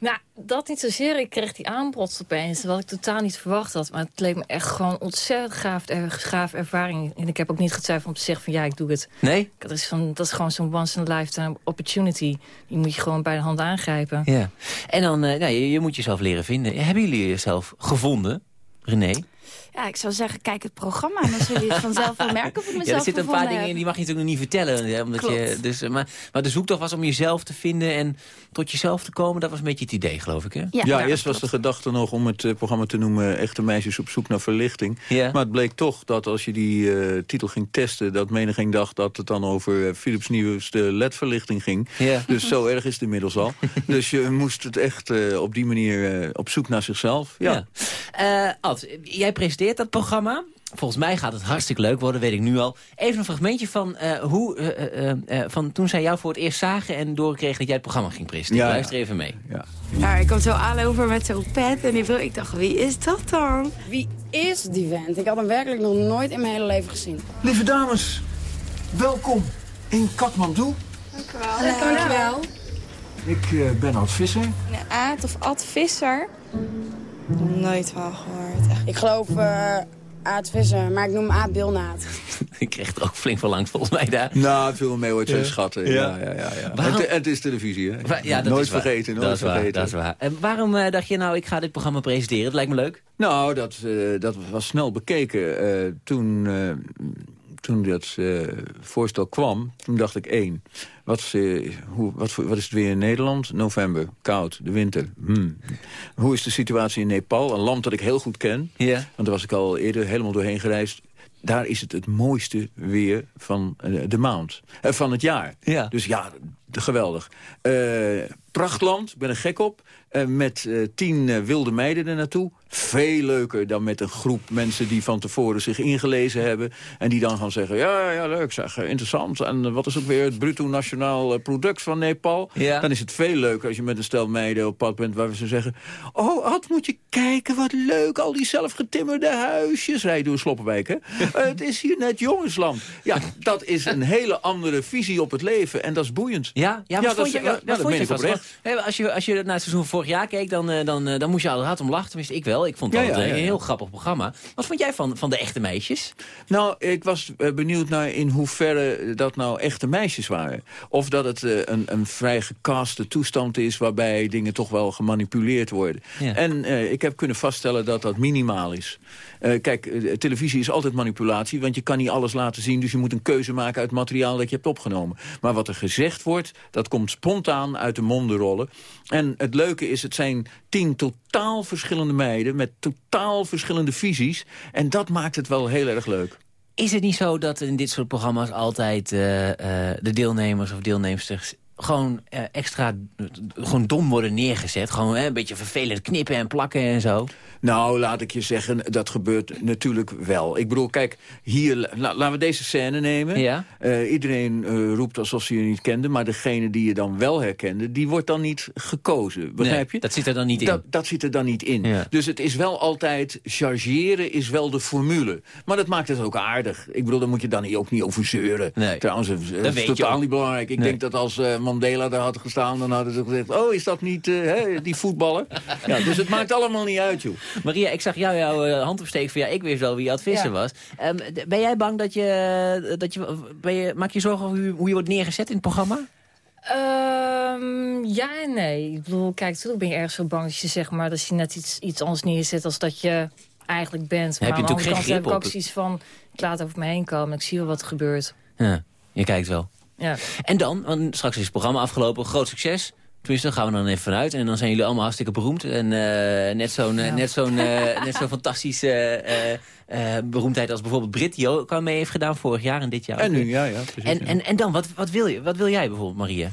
Nou, dat niet zozeer. Ik kreeg die aanbod opeens, wat ik totaal niet verwacht had. Maar het leek me echt gewoon ontzettend gaaf, gaaf ervaring. En ik heb ook niet getwijfeld om te zeggen van ja, ik doe het. Nee? Dat is, van, dat is gewoon zo'n once-in-a-lifetime opportunity. Die moet je gewoon bij de hand aangrijpen. Ja. En dan, eh, nou, je, je moet jezelf leren vinden. Hebben jullie jezelf gevonden, René? Ja, ik zou zeggen, kijk het programma. En dan zullen jullie het vanzelf wel merken of ik mezelf Ja, er zitten een paar dingen in die mag je natuurlijk nog niet vertellen. hè, Omdat je, dus, eh, maar, maar de zoektocht was om jezelf te vinden en tot jezelf te komen. Dat was een beetje het idee, geloof ik, hè? Ja, eerst was de gedachte nog om het eh, programma te noemen... Echte meisjes op zoek naar verlichting. Ja. Maar het bleek toch dat als je die eh, titel ging testen... dat menigeen dacht dat het dan over eh, Philips nieuwste LED-verlichting ging. Ja. Dus zo erg is het inmiddels al. dus je moest het echt eh, op die manier eh, op zoek naar zichzelf. Ja. Ja. Eh, Ad, jij presenteert dat programma. Volgens mij gaat het hartstikke leuk worden, weet ik nu al. Even een fragmentje van, eh, hoe, eh, eh, eh, van toen zij jou voor het eerst zagen... en doorkregen dat jij het programma ging presenteren. Ja, ja. Luister even mee. Ja. Ja, ik kwam zo aanlopen met zo'n pet en. Ik dacht, wie is dat dan? Wie is die vent? Ik had hem werkelijk nog nooit in mijn hele leven gezien. Lieve dames, welkom in Katmandu. Dankjewel. Dankjewel. Ik eh, ben Ad Visser. Aad of Ad Visser? Nooit van gehoord. Echt. Ik geloof eh Aad Visser, maar ik noem hem Aad Bilnaat. ik kreeg er ook flink van langs, volgens mij daar. Nou, het viel me mee Ja. schatten. Ja. Ja, ja, ja. ja. Waarom- Het, het is televisie, hè? Wa- ja, dat nooit is waar. vergeten, nooit dat is waar, vergeten. dat is waar. En waarom eh, dacht je nou, ik ga dit programma presenteren? Het lijkt me leuk. Nou, dat, eh, dat was snel bekeken. Eh, toen, eh, toen dat eh, voorstel kwam, toen dacht ik één. Wat, is, eh, hoe, wat, wat is het weer in Nederland? November, koud, de winter. Hmm. Hoe is de situatie in Nepal? Een land dat ik heel goed ken. Ja. Want daar was ik al eerder helemaal doorheen gereisd. Daar is het het mooiste weer van eh, de maand. Eh, van het jaar. Ja. Dus ja, geweldig. Prachtland, ik ben er gek op. eh, met eh, tien wilde meiden er naartoe. Veel leuker dan met een groep mensen die van tevoren zich ingelezen hebben. En die dan gaan zeggen, ja, ja leuk zeg, interessant. En wat is ook weer het bruto nationaal product van Nepal? Dan is het veel leuker als je met een stel meiden op pad bent... waar ze zeggen, oh, Ad, moet je kijken, wat leuk. Al die zelfgetimmerde huisjes. Rij door Sloppenwijk, hè? het is hier net jongensland. Ja, dat is een hele andere visie op het leven. En dat is boeiend. Ja, ja, wat vond je, ja, wat van, als je, als je naar het seizoen vorig jaar keek, dan, dan, dan moest je al hard om lachen. Tenminste, ik wel. Ik vond het een heel grappig programma. Wat vond jij van, van de echte meisjes? Nou, ik was benieuwd naar in hoeverre dat nou echte meisjes waren. Of dat het een, een vrij gecaste toestand is... waarbij dingen toch wel gemanipuleerd worden. En ik heb kunnen vaststellen dat dat minimaal is. kijk, televisie is altijd manipulatie, want je kan niet alles laten zien... dus je moet een keuze maken uit materiaal dat je hebt opgenomen. Maar wat er gezegd wordt, dat komt spontaan uit de monden rollen. En het leuke is, het zijn tien totaal verschillende meiden... met totaal verschillende visies. En dat maakt het wel heel erg leuk. Is het niet zo dat in dit soort programma's altijd uh, uh, de deelnemers of deelnemsters gewoon uh, extra gewoon dom worden neergezet? Gewoon een beetje vervelend knippen en plakken en zo? Nou, laat ik je zeggen, dat gebeurt natuurlijk wel. Ik bedoel, kijk, hier, laten we deze scène nemen. Ja? Uh, iedereen uh, roept alsof ze je niet kende, maar degene die je dan wel herkende... die wordt dan niet gekozen, begrijp je? dat zit er dan niet in. Dat, dat zit er dan niet in. Ja. Dus het is wel altijd, chargeren is wel de formule. Maar dat maakt het ook aardig. Ik bedoel, daar moet je dan ook niet over zeuren. Nee. Trouwens, dat is totaal niet belangrijk. Ik nee. denk dat als uh, Mandela daar had gestaan, dan hadden ze gezegd... oh, is dat niet hè, die voetballer? ja, dus het maakt allemaal niet uit, joh. Maria, ik zag jou jouw uh, hand opsteken van ja, ik wist wel wie Ad Visser was. Um, ben jij bang dat je, dat je, ben je, maak je zorgen over hoe je wordt neergezet in het programma? Um, ja en nee. Ik bedoel, kijk, natuurlijk ben je erg zo bang dat je zeg maar dat je net iets, iets anders neerzet als dat je eigenlijk bent. Maar heb je natuurlijk geen grip heb ik ook zoiets van, ik laat over me heen komen, ik zie wel wat er gebeurt. Ja, je kijkt wel. Ja. En dan, want straks is het programma afgelopen, groot succes. Tenminste, daar gaan we dan even vanuit. En dan zijn jullie allemaal hartstikke beroemd. En uh, net zo'n ja. net zo'n uh, net zo'n fantastische uh, beroemdheid als bijvoorbeeld Brit... die ook al mee heeft gedaan vorig jaar en dit jaar. En nu, ja, ja. Precies, en, en, en dan, wat, wat, wil je, wat wil jij bijvoorbeeld, Maria?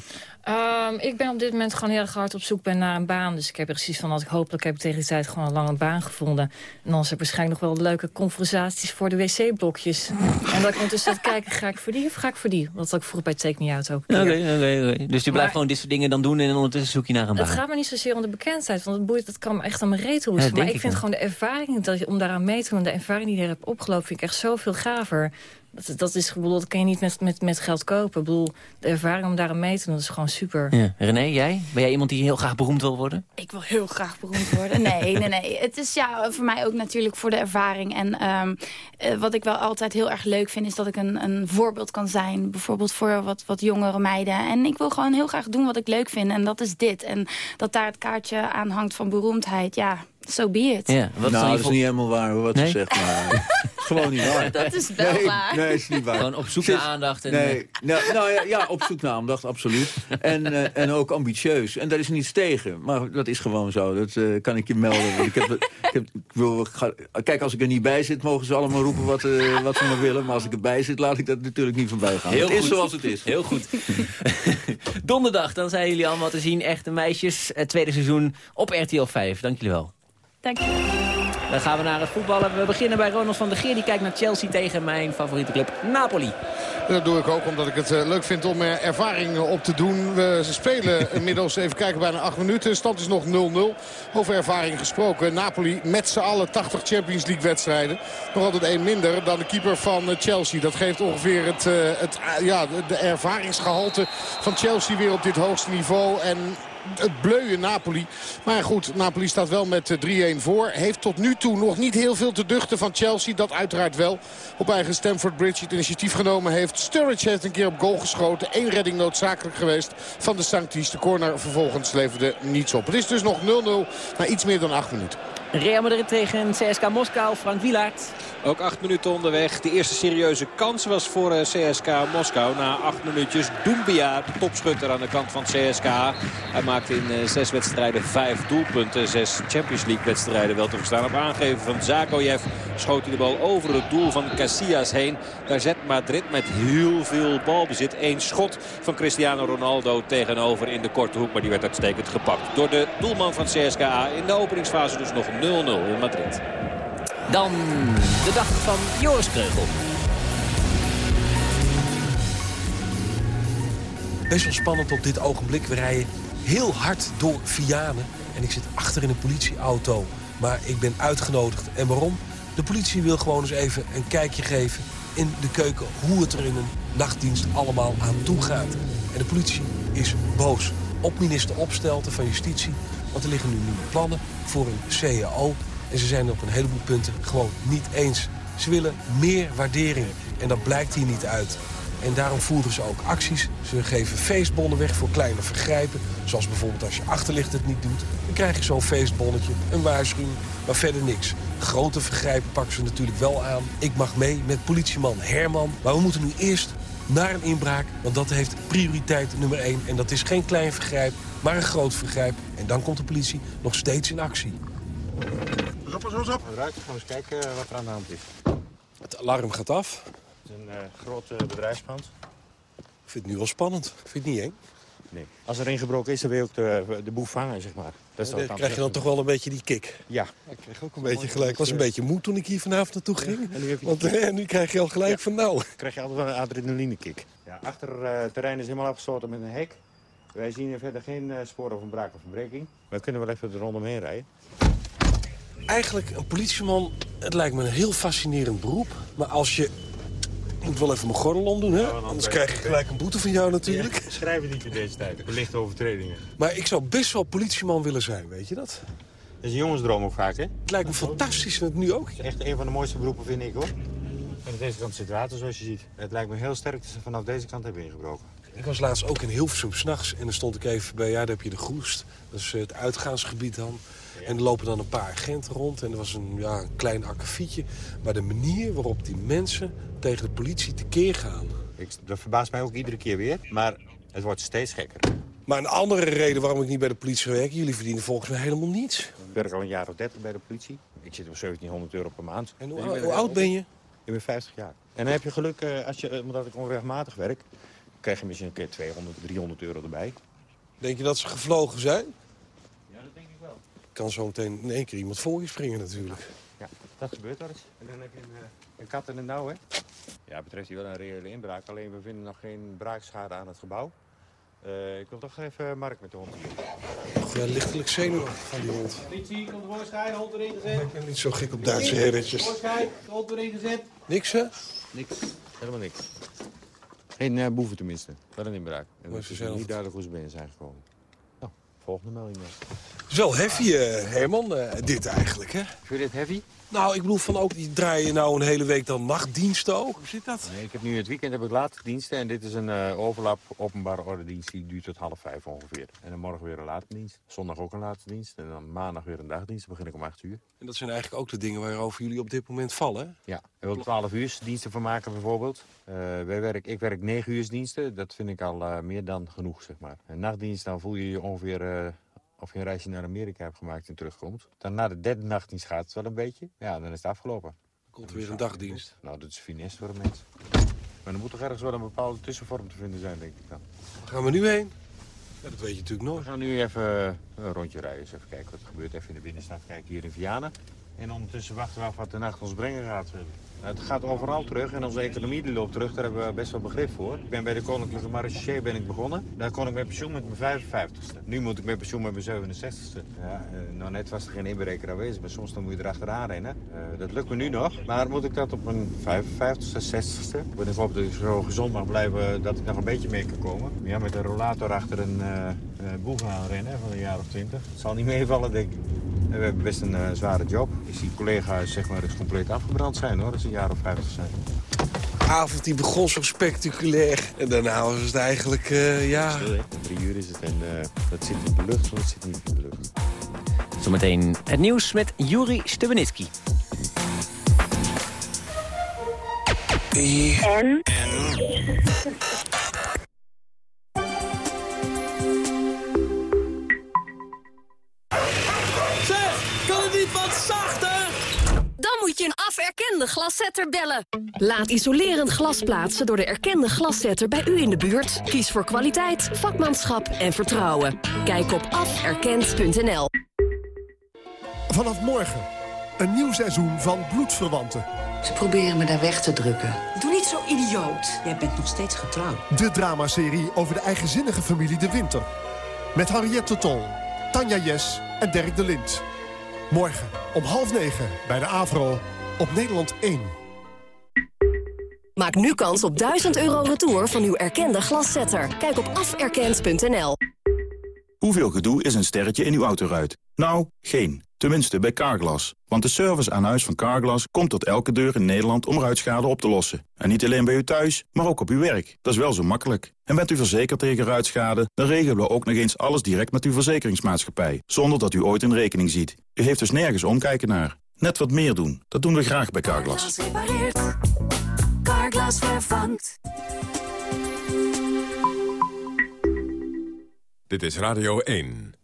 Um, ik ben op dit moment gewoon heel erg hard op zoek ben naar een baan. Dus ik heb er precies van dat ik hopelijk heb tegen die tijd gewoon een lange baan gevonden. En dan is er waarschijnlijk nog wel leuke conversaties voor de wc-blokjes. en dat ik ondertussen aan kijken, ga ik voor die of ga ik voor die? Wat ik vroeg bij Take Me Out ook. Oké, oké, oké. Dus je blijft gewoon dit soort dingen dan doen en ondertussen zoek je naar een baan. Het gaat me niet zozeer om de bekendheid, want het boeit, dat kan me echt aan mijn reet hoesten. maar ik, ik vind gewoon de ervaring dat je, om daaraan mee te doen, de ervaring die je er hebt opgelopen, vind ik echt zoveel gaver. Dat, dat, is, bedoel, dat kan je niet met, met, met geld kopen. Ik bedoel, de ervaring om daar aan mee te doen, dat is gewoon super. Ja. René, jij? Ben jij iemand die heel graag beroemd wil worden? Ik wil heel graag beroemd worden. Nee, nee, nee. Het is ja, voor mij ook natuurlijk voor de ervaring. En um, uh, wat ik wel altijd heel erg leuk vind... is dat ik een, een voorbeeld kan zijn. Bijvoorbeeld voor wat, wat jongere meiden. En ik wil gewoon heel graag doen wat ik leuk vind. En dat is dit. En dat daar het kaartje aan hangt van beroemdheid. Ja, so be it. Ja, wat nou, dat is niet helemaal waar wat nee? ze zegt. Maar gewoon niet waar. Dat is wel nee, waar. Nee, is niet waar. Gewoon op zoek naar aandacht. En, nee, nou, nou ja, ja, op zoek naar aandacht, absoluut. En, uh, en ook ambitieus. En daar is niets tegen. Maar dat is gewoon zo. Dat uh, kan ik je melden. Want ik heb, ik heb, ik wil, ga, kijk, als ik er niet bij zit, mogen ze allemaal roepen wat, uh, wat ze maar willen. Maar als ik erbij zit, laat ik dat natuurlijk niet voorbij gaan. Heel het goed. is zoals het is. Heel goed. Donderdag, dan zijn jullie allemaal te zien. Echte meisjes, het tweede seizoen op RTL 5. Dank jullie wel. Dankjewel. Dan gaan we naar het voetballen. We beginnen bij Ronald van der Geer. Die kijkt naar Chelsea tegen mijn favoriete club Napoli. Dat doe ik ook omdat ik het leuk vind om er ervaring op te doen. We spelen inmiddels, even kijken, bijna acht minuten. Stand is nog 0-0. Over ervaring gesproken. Napoli met z'n allen 80 Champions League wedstrijden. Nog altijd één minder dan de keeper van Chelsea. Dat geeft ongeveer het, het, ja, de ervaringsgehalte van Chelsea weer op dit hoogste niveau. En het bleuwe Napoli. Maar goed, Napoli staat wel met 3-1 voor. Heeft tot nu toe nog niet heel veel te duchten van Chelsea. Dat uiteraard wel op eigen Stamford Bridge het initiatief genomen heeft. Sturridge heeft een keer op goal geschoten. Eén redding noodzakelijk geweest van de Sanctis. De corner vervolgens leverde niets op. Het is dus nog 0-0 na iets meer dan 8 minuten. Real Madrid tegen CSK Moskou, Frank Wielaert. Ook acht minuten onderweg. De eerste serieuze kans was voor eh, CSK Moskou. Na acht minuutjes Doumbia, de topschutter aan de kant van CSK. Hij maakte in eh, zes wedstrijden vijf doelpunten. Zes Champions League wedstrijden wel te verstaan. Op aangeven van Zakoyev schoot hij de bal over het doel van Casillas heen. Daar zet Madrid met heel veel balbezit. Eén schot van Cristiano Ronaldo tegenover in de korte hoek. Maar die werd uitstekend gepakt door de doelman van CSKA. In de openingsfase dus nog 0-0 in Madrid. Dan de dag van Joris Kreugel. Best wel spannend op dit ogenblik. We rijden heel hard door Vianen. En ik zit achter in een politieauto. Maar ik ben uitgenodigd. En waarom? De politie wil gewoon eens even een kijkje geven in de keuken... hoe het er in een nachtdienst allemaal aan toe gaat. En de politie is boos op minister Opstelten van Justitie. Want er liggen nu nieuwe plannen voor een CAO. En ze zijn op een heleboel punten gewoon niet eens. Ze willen meer waardering. En dat blijkt hier niet uit. En daarom voeren ze ook acties. Ze geven feestbonnen weg voor kleine vergrijpen. Zoals bijvoorbeeld als je achterlicht het niet doet. Dan krijg je zo'n feestbonnetje, een waarschuwing, maar verder niks. Grote vergrijpen pakken ze natuurlijk wel aan. Ik mag mee met politieman Herman. Maar we moeten nu eerst naar een inbraak. Want dat heeft prioriteit nummer 1. En dat is geen klein vergrijp, maar een groot vergrijp. En dan komt de politie nog steeds in actie. Pas op, pas op, pas op. Eruit, gaan we eens kijken wat er aan de hand is. Het alarm gaat af. Het is een uh, groot uh, bedrijfspand. Ik vind het nu wel spannend. Ik vind het niet eng. Nee. Als er ingebroken is, dan wil je ook de, de boef vangen, zeg maar. Dat is ja, dan krijg je dan toch wel een beetje die kick? Ja. Ik kreeg ook een beetje gelijk. Ik was een beetje moe toen ik hier vanavond naartoe ging. Ja, en nu Want uh, nu krijg je al gelijk ja. van nou. Dan krijg je altijd wel een adrenaline kick. Ja, achter het terrein is helemaal afgesloten met een hek. Wij zien er verder geen sporen van braak of verbreking. We kunnen wel even er rondomheen rijden. Eigenlijk, een politieman, het lijkt me een heel fascinerend beroep. Maar als je... Ik moet wel even mijn gordel omdoen, hè? Ja, Anders krijg ik gelijk een boete van jou natuurlijk. Ja, schrijven niet in deze tijd, belichte overtredingen. Maar ik zou best wel politieman willen zijn, weet je dat? Dat is een jongensdroom ook vaak, hè? Het lijkt me fantastisch en het nu ook. Echt een van de mooiste beroepen, vind ik, hoor. En aan deze kant zit water, zoals je ziet. Het lijkt me heel sterk dat ze vanaf deze kant hebben ingebroken. Ik was laatst ook in Hilversum s'nachts en dan stond ik even bij, ja, daar heb je de Groest. Dat is het uitgaansgebied dan. En er lopen dan een paar agenten rond en er was een, ja, een klein akkefietje. Maar de manier waarop die mensen tegen de politie tekeer gaan... Ik, dat verbaast mij ook iedere keer weer, maar het wordt steeds gekker. Maar een andere reden waarom ik niet bij de politie werk... jullie verdienen volgens mij helemaal niets. Ik werk al een jaar of 30 bij de politie. Ik zit op 1700 euro per maand. En hoe, hoe oud ben je? Ik ben 50 jaar. En dan heb je geluk, als je, omdat ik onregelmatig werk... krijg je misschien een keer 200, 300 euro erbij. Denk je dat ze gevlogen zijn? Ja, dat denk ik wel. Kan zo meteen in één keer iemand voor je springen natuurlijk. Ja, dat gebeurt wel eens. En dan heb je een, een kat in het nauw, hè? Ja, betreft hier wel een reële inbraak. Alleen we vinden nog geen braakschade aan het gebouw. Uh, ik wil toch even Mark met de hond hier. Nog lichtelijk zenuwachtig van die hond. Politie, komt tevoorschijn, hond erin gezet. Ik ben niet zo gek op Duitse herretjes. Tevoorschijn, hond erin gezet. Niks, hè? Niks. Helemaal niks. Geen uh, boeven tenminste. Wel een inbraak. En het is niet duidelijk hoe ze binnen zijn gekomen. Volgende melding. Het is wel heavy, uh, Herman, uh, dit eigenlijk, hè? Vind je dit heavy? Nou, ik bedoel van ook, die draaien nou een hele week dan nachtdiensten ook. Hoe zit dat? Nee, ik heb nu het weekend heb ik late diensten en dit is een uh, overlap openbare orde dienst. Die duurt tot half vijf ongeveer. En dan morgen weer een late dienst. Zondag ook een late dienst. En dan maandag weer een dagdienst. Dan begin ik om acht uur. En dat zijn eigenlijk ook de dingen waarover jullie op dit moment vallen, hè? Ja, we willen twaalf uur diensten van maken bijvoorbeeld. Uh, wij werk, ik werk negen uur diensten. Dat vind ik al uh, meer dan genoeg, zeg maar. Een nachtdienst, dan voel je je ongeveer of je een reisje naar Amerika hebt gemaakt en terugkomt. Dan na de derde nachtdienst gaat het wel een beetje. Ja, dan is het afgelopen. Dan komt er weer een dagdienst. Nou, dat is finesse voor een mens. Maar er moet toch ergens wel een bepaalde tussenvorm te vinden zijn, denk ik dan. Waar gaan we nu heen? Ja, dat weet je natuurlijk nooit. We gaan nu even een rondje rijden. eens even kijken wat er gebeurt. Even in de binnenstad kijken hier in Vianen. En ondertussen wachten we af wat de nacht ons brengen gaat. Nou, het gaat overal terug en onze economie die loopt terug. Daar hebben we best wel begrip voor. Ik ben bij de Koninklijke Marechaussee ben ik begonnen. Daar kon ik met pensioen met mijn 55ste. Nu moet ik met pensioen met mijn 67ste. Ja, uh, nou net was er geen inbreker aanwezig, maar soms dan moet je erachteraan rennen. Uh, dat lukt me nu nog. Maar moet ik dat op mijn 55ste, 60ste? Ik hoop dat ik zo gezond mag blijven dat ik nog een beetje mee kan komen. Ja, met een rollator achter een uh, boeg gaan rennen van een jaar of twintig. Het zal niet meevallen, denk ik. We hebben best een uh, zware job. Ik zie collega's zeg maar, compleet afgebrand zijn hoor, als ze een jaar of 50 zijn. De avond die begon zo spectaculair. En daarna was het eigenlijk, uh, ja... Stil, Drie uur is het en uh, dat zit in de lucht dat zit niet in de lucht. Zometeen het nieuws met Juri Stubenitski. En? Zeg, glaszetter bellen. Laat isolerend glas plaatsen door de erkende glaszetter bij u in de buurt. Kies voor kwaliteit, vakmanschap en vertrouwen. Kijk op aferkend.nl. Vanaf morgen, een nieuw seizoen van Bloedverwanten. Ze proberen me daar weg te drukken. Doe niet zo idioot. Jij bent nog steeds getrouwd. De dramaserie over de eigenzinnige familie De Winter. Met Henriette Tol, Tanja Jes en Dirk de Lint. Morgen om half negen bij de AVRO op Nederland 1. Maak nu kans op 1000 euro retour van uw erkende glaszetter. Kijk op aferkend.nl. Hoeveel gedoe is een sterretje in uw autoruit? Nou, geen. Tenminste bij Carglass. Want de service aan huis van Carglass komt tot elke deur in Nederland om ruitschade op te lossen. En niet alleen bij u thuis, maar ook op uw werk. Dat is wel zo makkelijk. En bent u verzekerd tegen ruitschade, dan regelen we ook nog eens alles direct met uw verzekeringsmaatschappij. Zonder dat u ooit een rekening ziet. U heeft dus nergens omkijken naar. Net wat meer doen. Dat doen we graag bij Carglass. repareert. Carglass vervangt. Dit is Radio 1.